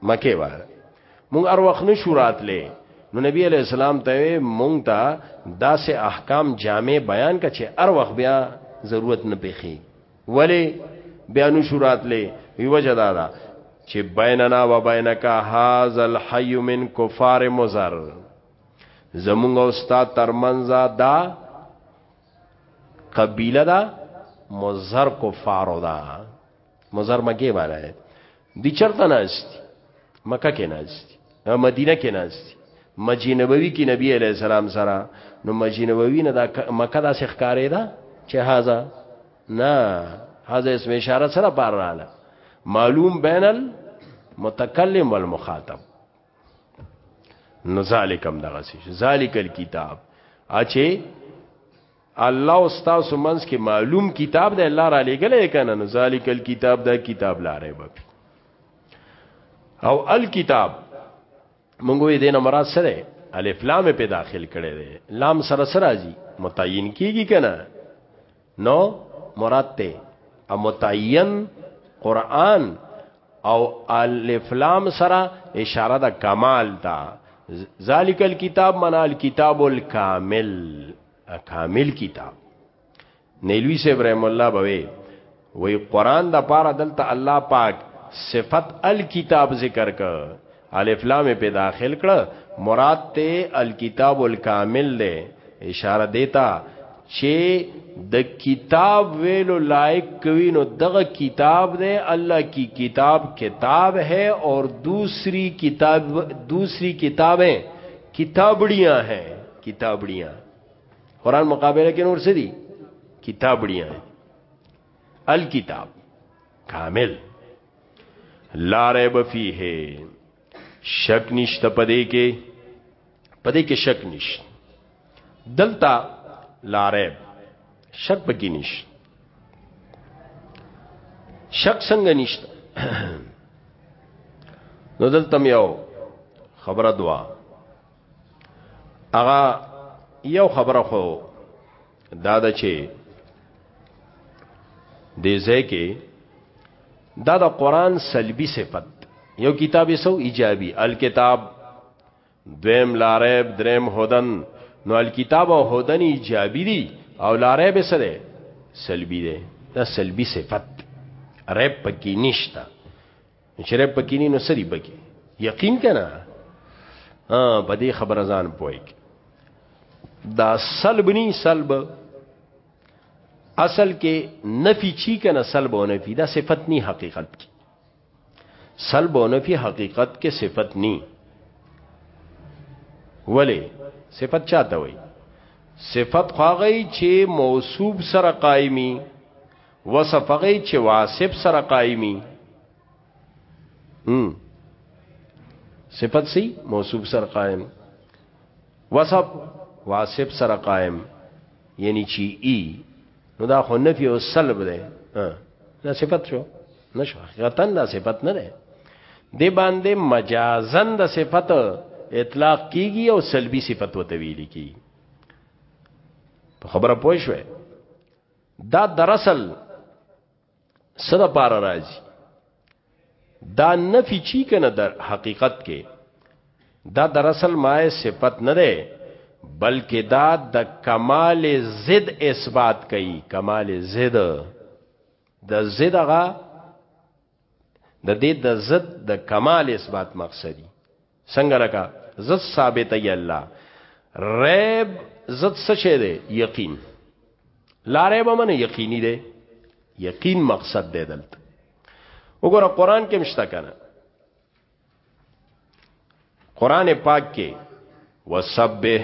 مکه واره مونږ ار وخت نه شو راتلې نو نبی علی السلام ته مونږ ته داسې احکام جامع بیان کړي چې ار وخت بیا ضرورت نه پیخي ولی بیا نو شو راتلې یو جدا دا چې بیننا و بینک هاذ الحی من کفار مزر زمونږ او ستا ترمنځه دا قبیله دا مزر کفارو دا مزار مکه والا ہے دی چرته ناشتي مکه کې ناشتي مدینه کې ناشتي مسجد نبوي کې نبی عليه السلام سره نو مسجد نبوي نه دا مکه دا ښکارې ده چې هاذا نه هاذا اسم اشاره سره بار رااله معلوم بین المتکلم والمخاطب نو ذالکم دغه شی ذالک الكتاب اچي الله او تاسو منځ کې معلوم کتاب دی الله را لېګلې کنه نو ذالک الکتاب دا کتاب لاره به او الکتاب مونږ یې دینه مراد سره الف لام په داخل کړي دي لام سره سره راځي متعین کیږي کنه نو مراد ته ا متعین قران او الف لام سره اشاره د کمال ته ذالک الکتاب معنی الکتاب الکامل کامل کتاب نیلوی سے ابراهیم الله بوي وی قران د پاره دلته الله پاک صفت الکتاب ذکر ک الف لام په داخل کړه مراد ته الکتاب الکامل له اشاره دیتا چې د کتاب ویلو لایق کوي نو دغه کتاب دی الله کی کتاب کتاب ہے اور دوسری کتاب دوسری کتابیں کتابڑیاں ہیں کتابړیاں قران مقابله کې نور څه دي کتابړیاں الکتاب کامل لا ریب فیه شک نشته پدې کې پدې کې شک نشته دلتا لا ریب شک پکې نشته شک څنګه نشته نو دلته یو خبره دوا اغا یو خبره خو دا د چې د زکه دا د قران سلبي صفت یو کتاب سو ایجابي الکتاب دویم لارب دریم هدن نو الکتاب او هدن ایجابي دي او لارب سره سلبي دي دا سلبي صفت رب پکې نشته چې رب پکینی نو سری پکی یقین کنا ها په دې خبره ځان پوي دا سلب ني سلب اصل کې نفي چی کنه سلب او نفي دا صفت ني حقیقت کی سلب او نفي حقیقت کې صفت ني ولی صفت چاته وي صفت خواغی چې موصوب سره قائمی وصفغی چې واسب سره قائمی هم صفت سی موصوف سره قائم وصف واسب سره قائم یعنی چې ای نو دا خو نفی او سلب ده دا صفت شو نشو حقیقتا دا صفت نه ده دی باندې مجازن د صفت اطلاق کیږي او سلبي صفت وتویل کیږي خبره پوه شوئ دا دراصل سره پار راځي دا نفي چی کنه در حقیقت کې دا دراصل ما صفت نه ده بلکې دا د کمال زد اثبات کوي کمال زد د زد هغه د دې د زد د کمال اثبات مقصدی څنګه لکه زت ثابت ای الله ریب زت څه شه دی یقین لا ریب من یقینی دی یقین مقصد دی دلته وګوره قران کې مشته کنه قران پاک کې وسبح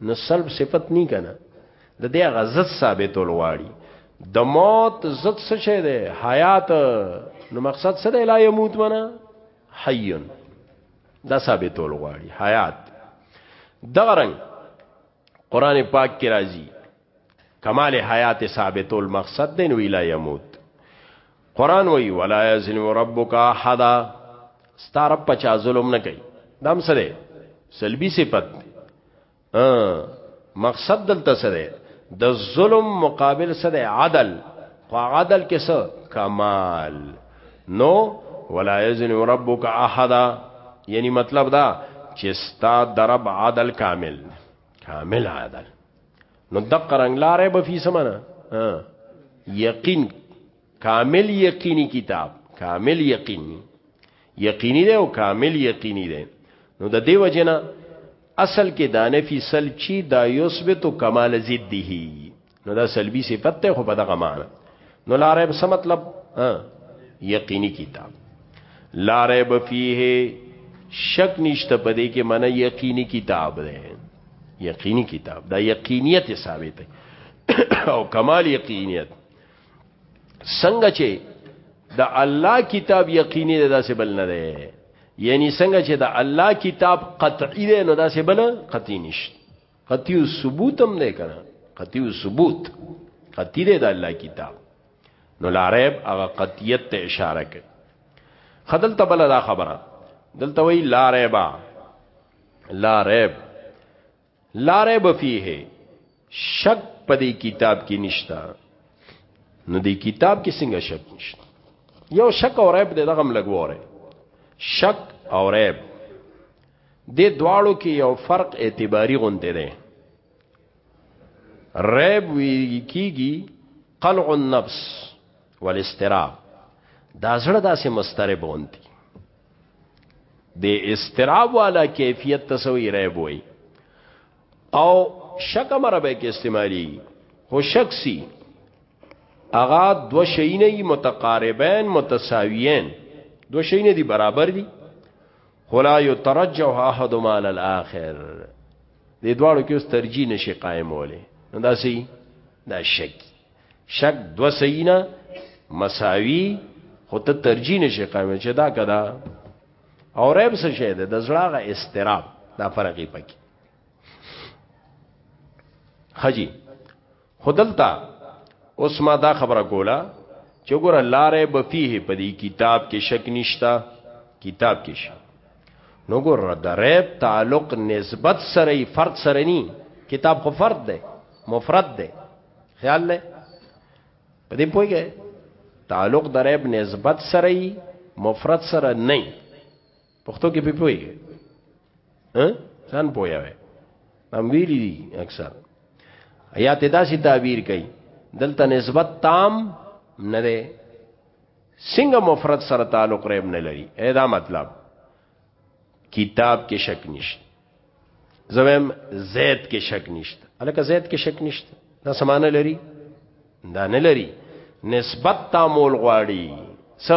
نو سلب صفت نی کنه د دې غزت ثابت ولواړي د موت زت څه شه ده حیات نو مقصد څه ده لا يموت منا حي دا ثابت ولواړي حیات دغه رنګ قران پاک کې راځي کمال حیات ثابت المقصد دین وی لا يموت قران وی ولا یظلم ربک احد ستار په چا ظلم نه کوي دام سره سلبي صفت ا مقصد دلته سره د ظلم مقابل سره عدل خو عدل کې سره کمال نو ولا یظلم ربک احد یعنی مطلب دا چې ستا درب عدل کامل کامل عدل نو دقه رنگ لاره به فی سمنا یقین کامل یقینی کتاب کامل یقینی یقینی دی او کامل یقینی دی نو د دیو جنا اصل کې دانفی سلچی دا یثبت کمال ضده نو دا سلبی صفت ته خو په دغه معنی نو لا ریب څه مطلب یقیني کتاب لا ریب فیه شک نشته پدې کې معنی یقیني کتاب دی یقیني کتاب دا یقینیت ثابت دی او کمال یقینیت څنګه چې د الله کتاب یقیني دی داسې بل نه دی یعنی څنګه چې د الله کتاب قطعی دی نو داسې بل قطعی نشته قطعی ثبوت هم نه کنه قطعی ثبوت قطعی دی د الله کتاب نو لارب هغه قطعیت ته اشاره کوي خدل تبل دا خبره دلته وی لاربا لارب لارب فيه شک په دې کتاب کې نشتا نو دې کتاب کې څنګه شک نشتا یو شک او ریب دغه هم لګوره شک او ریب دې دواړو کې یو فرق اعتباری غونډه ده ریب وی کیږي قلع النفس والاستراب دا زړه داسې مسترب غونډي د استراب والا کیفیت تسوی ریب وی او شک مربه کې استعمالي خو شک سی اغا دو شینه متقاربین متساویین دو شینه دی برابر دی خلا یترجح احد مال الاخر دې دواړو کې اوس ترجیح نشي قائموله نو دا سي دا شک شک دو سینا مساوی خو ته ترجیح نشي قائموله چې دا کدا او ریب څه شه ده د زړه استراب دا فرقې پکې خجی خودلتا اوس ما دا خبره کوله چې ګوره لارې به فيه په دې کتاب کې شک نشتا کتاب کې شک نو ګوره د ریب تعلق نسبت سره فرد سره ني کتاب خو فرد ده مفرد ده خیال لې په دې پوهیږي تعلق د ریب نسبت سره مفرد سره نه پښتو کې په پوي ها ځان پویا وي هم ویلي دي اکثر یا ته داسې تعبیر کوي دلته نسبت تام نه ده څنګه مفرد سره تعلق ریب نه لري اې دا مطلب کتاب کې شک نشته زویم زید کې شک نشته الکه زید کې شک نشته دا سمانه لري دا نه لري نسبت تا مول غواړي س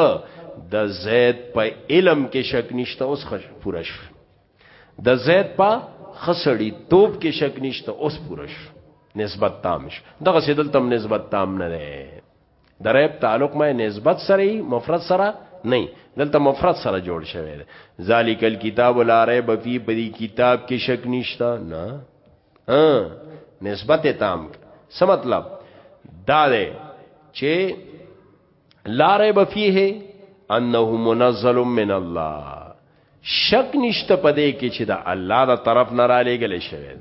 د زید په علم کې شک نشته اوس خش پوره شو د زید په خسړی توپ کې شک نشته اوس پوره شو نسبت تام شو دغه سیدل تم نسبت تام نه ده دریب تعلق مې نسبت سره مفرد سره نه دلته مفرد سره جوړ شوی دی ذالک الکتاب لا ریب فی په دې کتاب کې شک نشتا نه ها نسبت تام څه مطلب دا دی چې لا ریب فیه انه منزل من الله شک نشته پدې کې چې دا الله دا طرف نه را لېګل شوی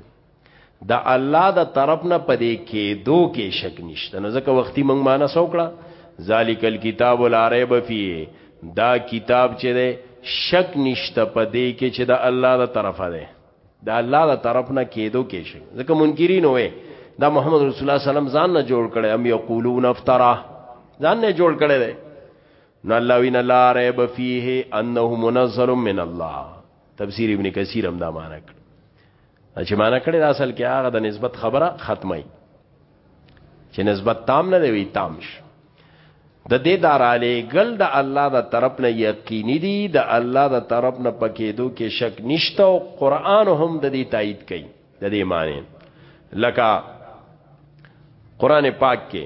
د الله د طرف نه پدې کې دو کې شک نشته نو ځکه وختي مونږ معنا سوکړه ذالک الكتاب لا ریب فیه دا کتاب چې ده شک نشته پدې کې چې د الله د طرف ده د الله د طرف نه کېدو کې شک ځکه منکرین وې دا محمد رسول الله سلام ځان نه جوړ کړي ام یقولون افترا ځان نه جوړ کړي ده نو الله وین لا ریب فیه انه منزل من الله تفسیر ابن کثیر هم دا معنی کړ چې معنی کړی دا اصل کې هغه د نسبت خبره ختمه چې نسبت تام نه دی وی تام شي د دې دارالې ګل د الله د طرف نه یقیني دي د الله د طرف نه پکېدو کې شک نشته او قران هم د دې تایید کوي د دې معنی لکه قران پاک کې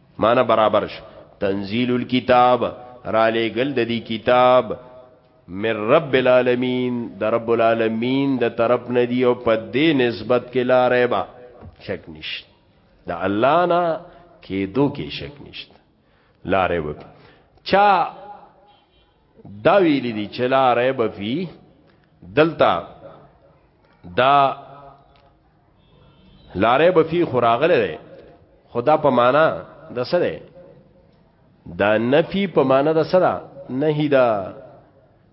معنا برابر شو تنزيل الكتاب را لګل د دې کتاب من رب العالمین د رب العالمین د طرف نه دی او په دې نسبت کې لا ریبا شک نشته د الله نه کې دو کې شک نشته لا ریب چا دا ویل دي چې لا ریب فی دلتا دا لاره به فی خراغله ده خدا په معنا د سره دا نفی په معنا د سره نهی دا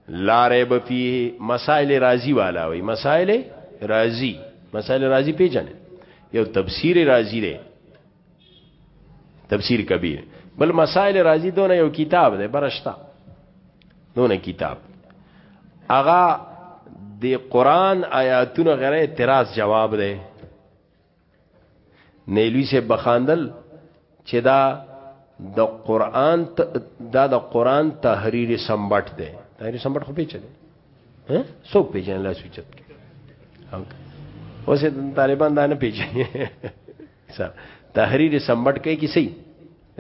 لاره به فی مسائل رازی والا وی مسائل رازی مسائل رازی پیجن یو تفسیر رازی ده تفسیر کبیر بل مسائل راضی دونه یو کتاب دی برشتہ دونه کتاب اغا دی قران آیاتونه غیر اعتراض جواب دی نیلوی سے بخاندل چې دا د قران دا د قران تحریر سمبټ دی تحریر سمبټ خو پیچل ها څوک پیژنې لا سوچت اوس طالبان دا نه پیژنې سر تحریر سمبټ کوي کی سي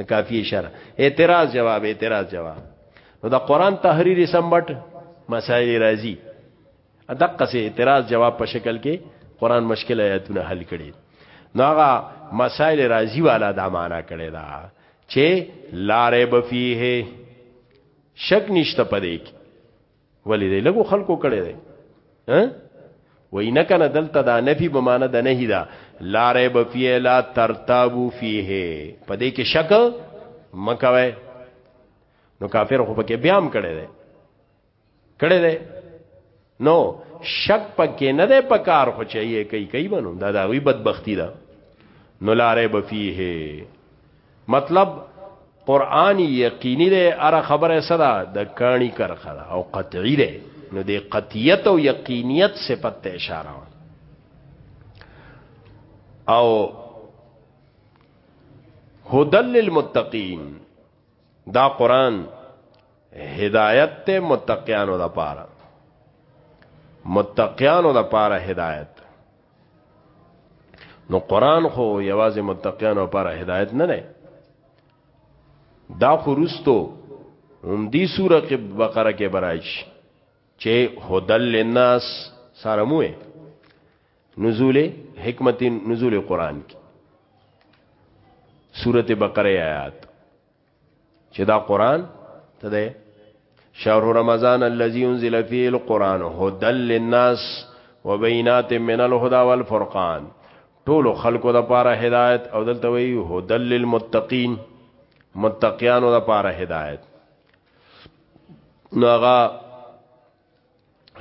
کافی اشاره اعتراض جواب اعتراض جواب نو دا قران تحریر سمبټ مسائل راځي ادقه سي اعتراض جواب په شکل کې قران مشکل آیاتونه حل کړي نو هغه مسائل راځي والا دا معنا کړي دا چې لارې بفیه شک نشته پدې کې ولی دی لګو خلکو کړي دی ها وای نه کنه دلته دا نفي به معنی د نهي دا لا ريب فيه لا ترتابو فيه په دې کې شک مکوي نو کافر خو پکې بیا هم کړي دی کړي دی نو شک پکې نه دی پکار خو چي کوي کوي بنو دا دا وی بدبختی ده نو لا ريب فيه مطلب قران یقینی دی اره خبره صدا د کانی کرخه او قطعی دی نو د قطعیت او یقینیت صفت ته اشاره او هدل للمتقین دا قران هدایت ته متقیانو لپاره متقیانو لپاره هدایت نو قران خو یوازې متقینو پر هدایت نه نه دا خورستو هم دی سوره کې بقره کې برایش چې هدل للناس سره موه نزول حکمت نزول قران کې سوره بقره آیات چې دا قران ته ده شهر رمضان الذي انزل فيه القران هدى للناس وبينات من الهدى والفرقان ټول خلکو د پاره هدایت او دلته وی هدل للمتقین متقیانو د پاره هدایت نو هغه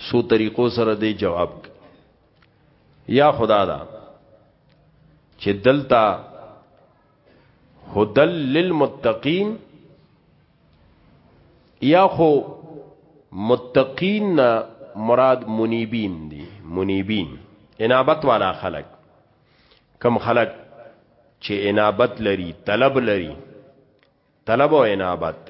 سو طریقو سره دی جواب یا خدا دا چې دلتا هدل للمتقین یا خو متقین مراد منیبین دی منیبین انابت والا خلق کم خلق چې انابت لري طلب لري طلب او انابت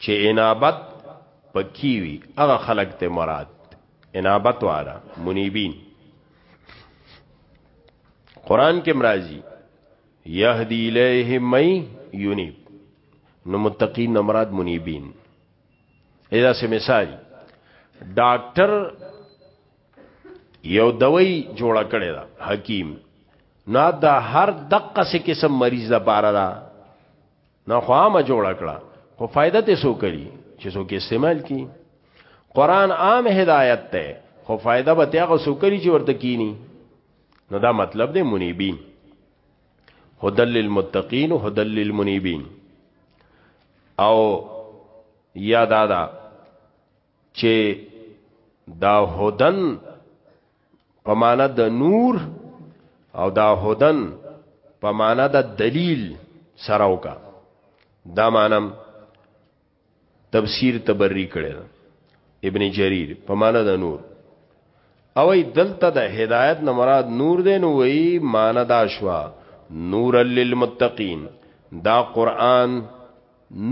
چې انابت پکې وي هغه خلک ته مراد انابت والا منیبین قران کې مرাজি یهدی الیه مَن یونیب نو متقین مراد منیبین ادا سه مثال ډاکټر یو دوی جوړ کړی دا حکیم نه دا هر دقه سه قسم مریض لپاره دا نه خو عامه جوړ کړه خو فائدہ ته سو کړي چې څوک استعمال کی قران عام هدایت ته خو فائدہ به ته هغه سو کړي چې ورته کینی نو دا مطلب دی منیبین هدل للمتقین هدل للمنیبین او یا دادا چې دا هدن په معنا د نور او دا هدن په معنا د دلیل سره وکا دا مانم تفسیر تبری کړي ابن جریر په معنا د نور او ای دلته د هدایت نه مراد نور دی نو وی معنا دا شوا نور للمتقین دا قران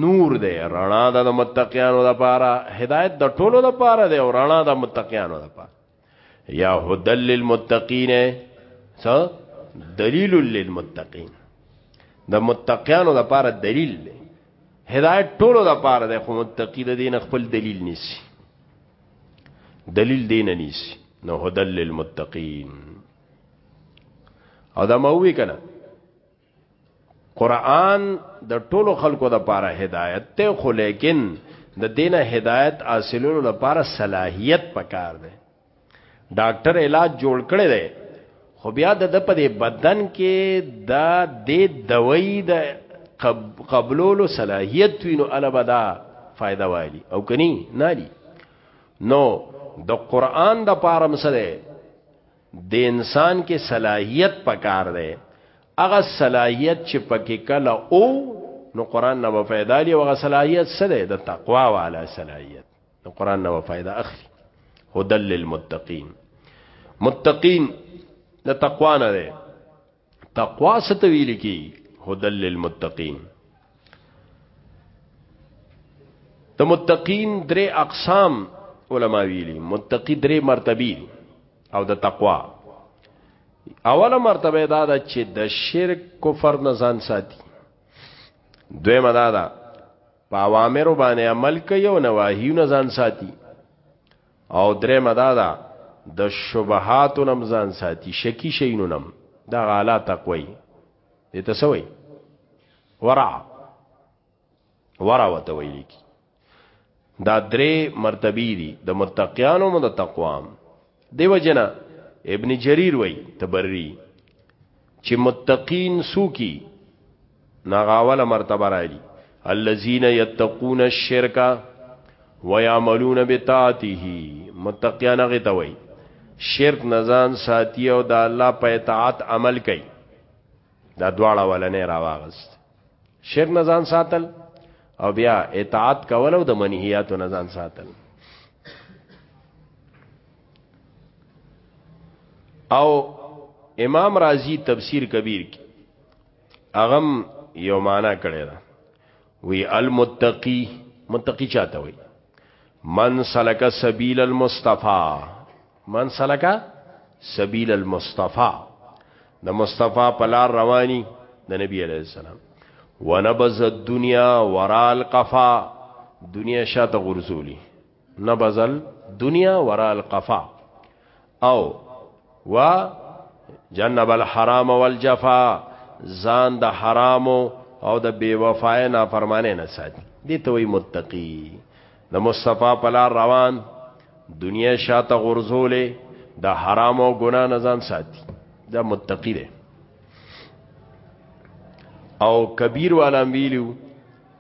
نور دی رڼا ده د متقینو لپاره هدایت د ټولو لپاره دی او رڼا د متقینو لپاره یا هدل للمتقین څه دلیل للمتقین د متقینو لپاره دلیل دی هدایت ټولو لپاره دی خو متقی د دین خپل دلیل نیسی دلیل دین نیسی نو هدل للمتقین او دا مووی کنه قران د ټولو خلکو د پاره هدایت ته خو لیکن د دینه هدایت حاصلولو لپاره صلاحیت پکار دی ډاکټر علاج جوړ کړی دی خو بیا د د په بدن کې دا د دوی د قبلولو صلاحیت وینو البدا فائدہ والی او کني نه دی نو د قران د پاره مسله د انسان کې صلاحیت پکار دی هغه صلاحیت چې پکې کله او نو قران نه وفایدا لري هغه صلاحیت څه دی د تقوا والا صلاحیت نو قران نه وفایدا اخلي هدل للمتقین متقین د تقوا نه دی تقوا ستویل کی هدل للمتقین د متقین درې اقسام علما ویلي متقی درې مرتبه او د تقوا اوله مرتبه دا ده چې د شرک کفر نه ځان ساتي دویمه دا ده په اوامر باندې عمل کوي او نواهیو نه ځان ساتي او درېمه دا ده د شبهاتو نه هم ځان ساتي، شکي شیونو نه هم، دغه اعلی تقوی دې ته څه وایي؟ ورع، ورع ورته ویل کېږي. دا درې مرتبې دي د متقیانو هم د تقوا هم. دیو جنا ابن جریر وایي تبری چې متقین څوکي ناغاوله مرتبه رالی الذين يتقون الشرك ويعملون بطاعته متقيان هغه ته وای شرک نزان ساتي او د الله په اطاعت عمل کوي دا دواړه ولنې راواغست شرک نزان ساتل او بیا اطاعت کول او د منهیاتو نزان ساتل او امام رازی تفسیر کبیر کی اغم یو معنا کړی دا وی المتقی متقی چاته وی من سلک سبیل المصطفی من سلک سبیل المصطفی د مصطفی په لار رواني د نبی علی السلام ونبذ الدنيا ورا القفا دنیا شاته غرزولی نبذل دنیا ورا القفا او و جنب الحرام والجفا ځان د حرام او د بے وفای نه فرمانه نه ساتي دي ته وي متقي د مصطفی په لار روان دنیا شاته غرزولې د حرام او ګنا نه ځان ساتي دا متقي دی او کبیر والا ویلو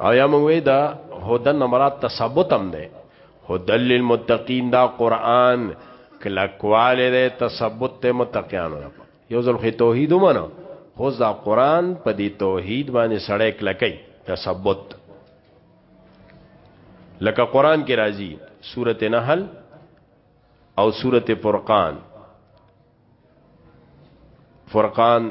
او یا موږ وی دا هدن مراد تثبت هم ده هدل للمتقین دا قران کلکواله ده تثبت ته متقیانو ده یو ځل خو توحید ومنه خو دا قران په دې توحید باندې سړی کلکې تثبت لکه قران کې راځي سورته نحل او سورته فرقان فرقان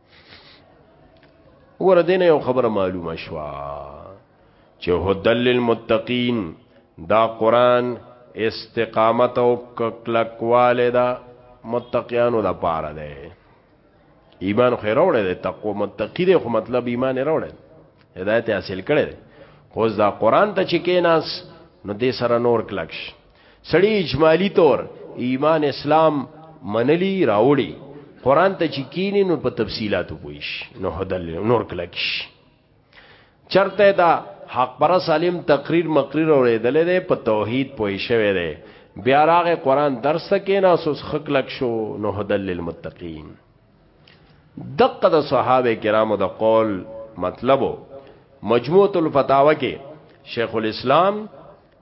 ور دینه یو خبره معلومه شوا چې هدل للمتقین دا قران استقامت او کلکواله دا متقیانو دا پاره ده ایمان خو راوړل ده تقوا متقی ده خو مطلب ایمان راوړل هدایت حاصل کړي خو دا قران ته چې کیناس نو دې سره نور کلکش سړی اجمالی طور ایمان اسلام منلی راوړي قران ته چې کینی نو په تفصيلاتو پويش نو هدل نور کلکش چرته دا حق پر سالم تقریر مقریر اوریدل دی په توحید پوي شوی دی بیا راغه قران درس ته کینا سوس خکلک شو نو هدل للمتقین دقه د صحابه کرامو د قول مطلبو مجموعه الفتاوا کې شیخ الاسلام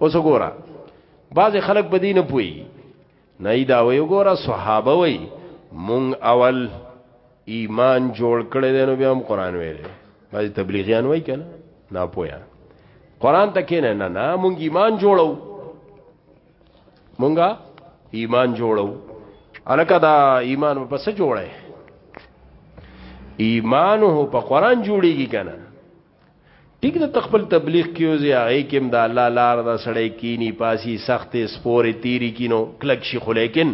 اوس وګوره بعض خلک په دین پوي نه ای دا وی وګوره صحابه وی مونږ اول ایمان جوړ کړی دی نو بیا هم قران ویل بعض تبلیغیان وای کنه نه پویا قران ته کینه نه نه مونږ ایمان جوړو مونږه ایمان جوړو الکه دا ایمان په څه جوړه ایمان هو په قران جوړیږي کنه ټیک د تخپل تبلیغ کیو زی هغه کېم د الله لار دا سړی کینی پاسی سخت سپورې تیری کینو کلک شي خو لیکن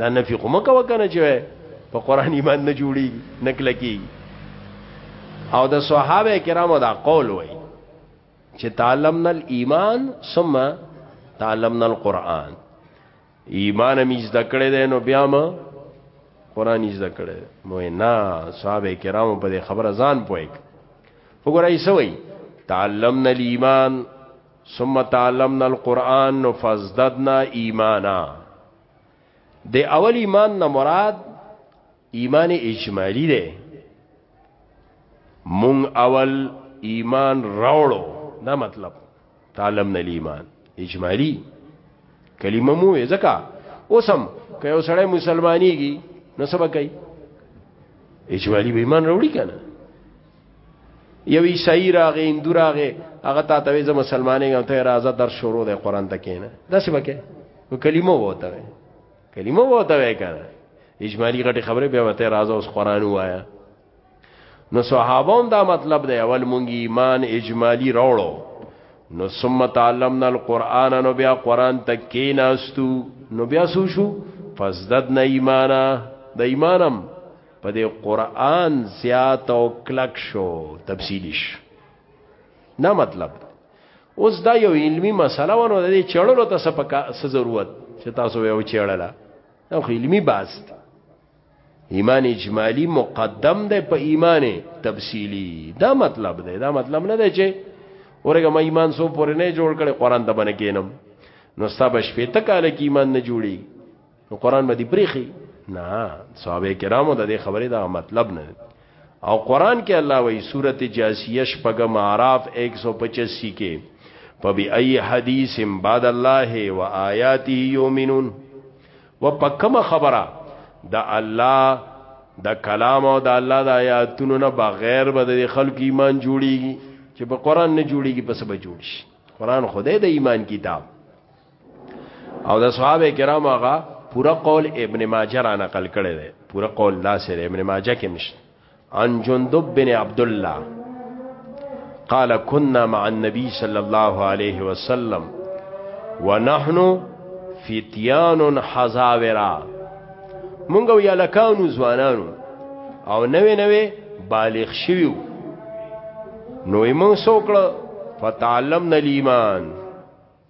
دا نفي خو مکه وکنه چې په قران ایمان نه جوړي نه کلکی او د صحابه کرامو دا قول وای چې تعلمنا الايمان ثم تعلمنا القرآن ایمان می زده کړی دی نو بیا ما قران زده کړی مو نه صحابه کرامو په خبره ځان پویک وګورای سوی تعلمنا الايمان ثم تعلمنا القرآن فازددنا ایمانا د اول ایمان نه مراد ایمان اجمالی دی مون اول ایمان راوړو دا مطلب تعلم نه ایمان اجمالی کلمه مو ځکه اوسم که یو سړی مسلمانیږي نو سبا کوي اجمالی به ایمان راوړي کنه یو عیسائی راغې هندو راغې هغه تا ته زه مسلمانې غم ته راځه در شروع د قران ته کینه دا څه وکې کلمه وته کلمه وو ته وای کنه اجمالی غټي خبره به وته راځه اوس قران وایا نو صحابه هم دا مطلب دی اول مونږ ایمان اجمالی راوړو نو ثم تعلمنا القرآن نو بیا قرآن تک کی ناستو نو بیا سو شو فزددنا ایمانا د ایمانم په دې قرآن زیات او کلک شو تفصیلی شو نه مطلب اوس دا یو علمی مسله ونه د چړلو ته څه پکا څه ضرورت چې تاسو یو چړلا نو علمی باز ایمان اجمالی مقدم ده په ایمان تفصیلی دا مطلب ده دا مطلب نه ده چې اورګه ما ایمان سو پورې نه جوړ کړي قران ته باندې کینم نو ستا بش په تکاله کې ایمان نه جوړي نو قران باندې پریخي نه صحابه کرامو د دې خبرې دا مطلب نه او قران کې الله وایي سورته جاسیه شپږم اعراف 185 کې فبی ای حدیث بعد الله و آیاته یؤمنون و پکم خبره د الله د کلام او د الله د آیاتونو نه بغیر به د خلک ایمان جوړیږي چې په قران نه جوړیږي پس به جوړ شي قران خدای د ایمان کتاب او د صحابه کرام هغه پورا قول ابن ماجه را نقل کړی دی پورا قول دا سره ابن ماجه کې مشته عن جندب بن عبد الله قال كنا مع النبي صلى الله عليه وسلم ونحن فتيان حزاورا مونږ یا لکانو ځوانانو او نوې نوې بالغ شویو نو یې مونږ سوکړه فتعلمنا الايمان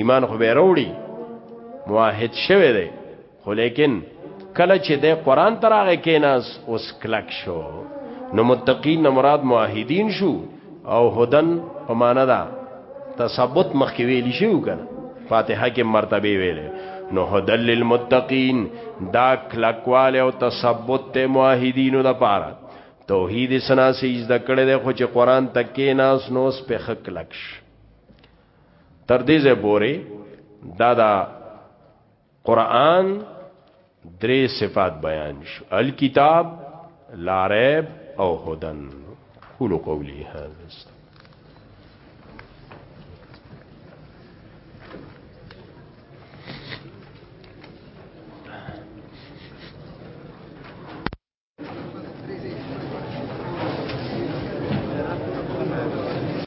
ایمان خو به وروړي موحد شوه دی خو لیکن کله چې د قران تراغه کیناس اوس کلک شو نو متقین مراد موحدین شو او هدن په معنا دا تثبت مخکې ویل شو کنه فاتحه کې مرتبه ویل نو هدل للمتقین دا کلکواله او تثبت ته موحدینو د پاره توحید سنا سې زده کړې ده خو چې قران تکې ناس نو سپخ کلکش تر دې ځای پورې دا دا قران درې صفات بیان شو الکتاب لا ریب او هدن قولوا قولي هذا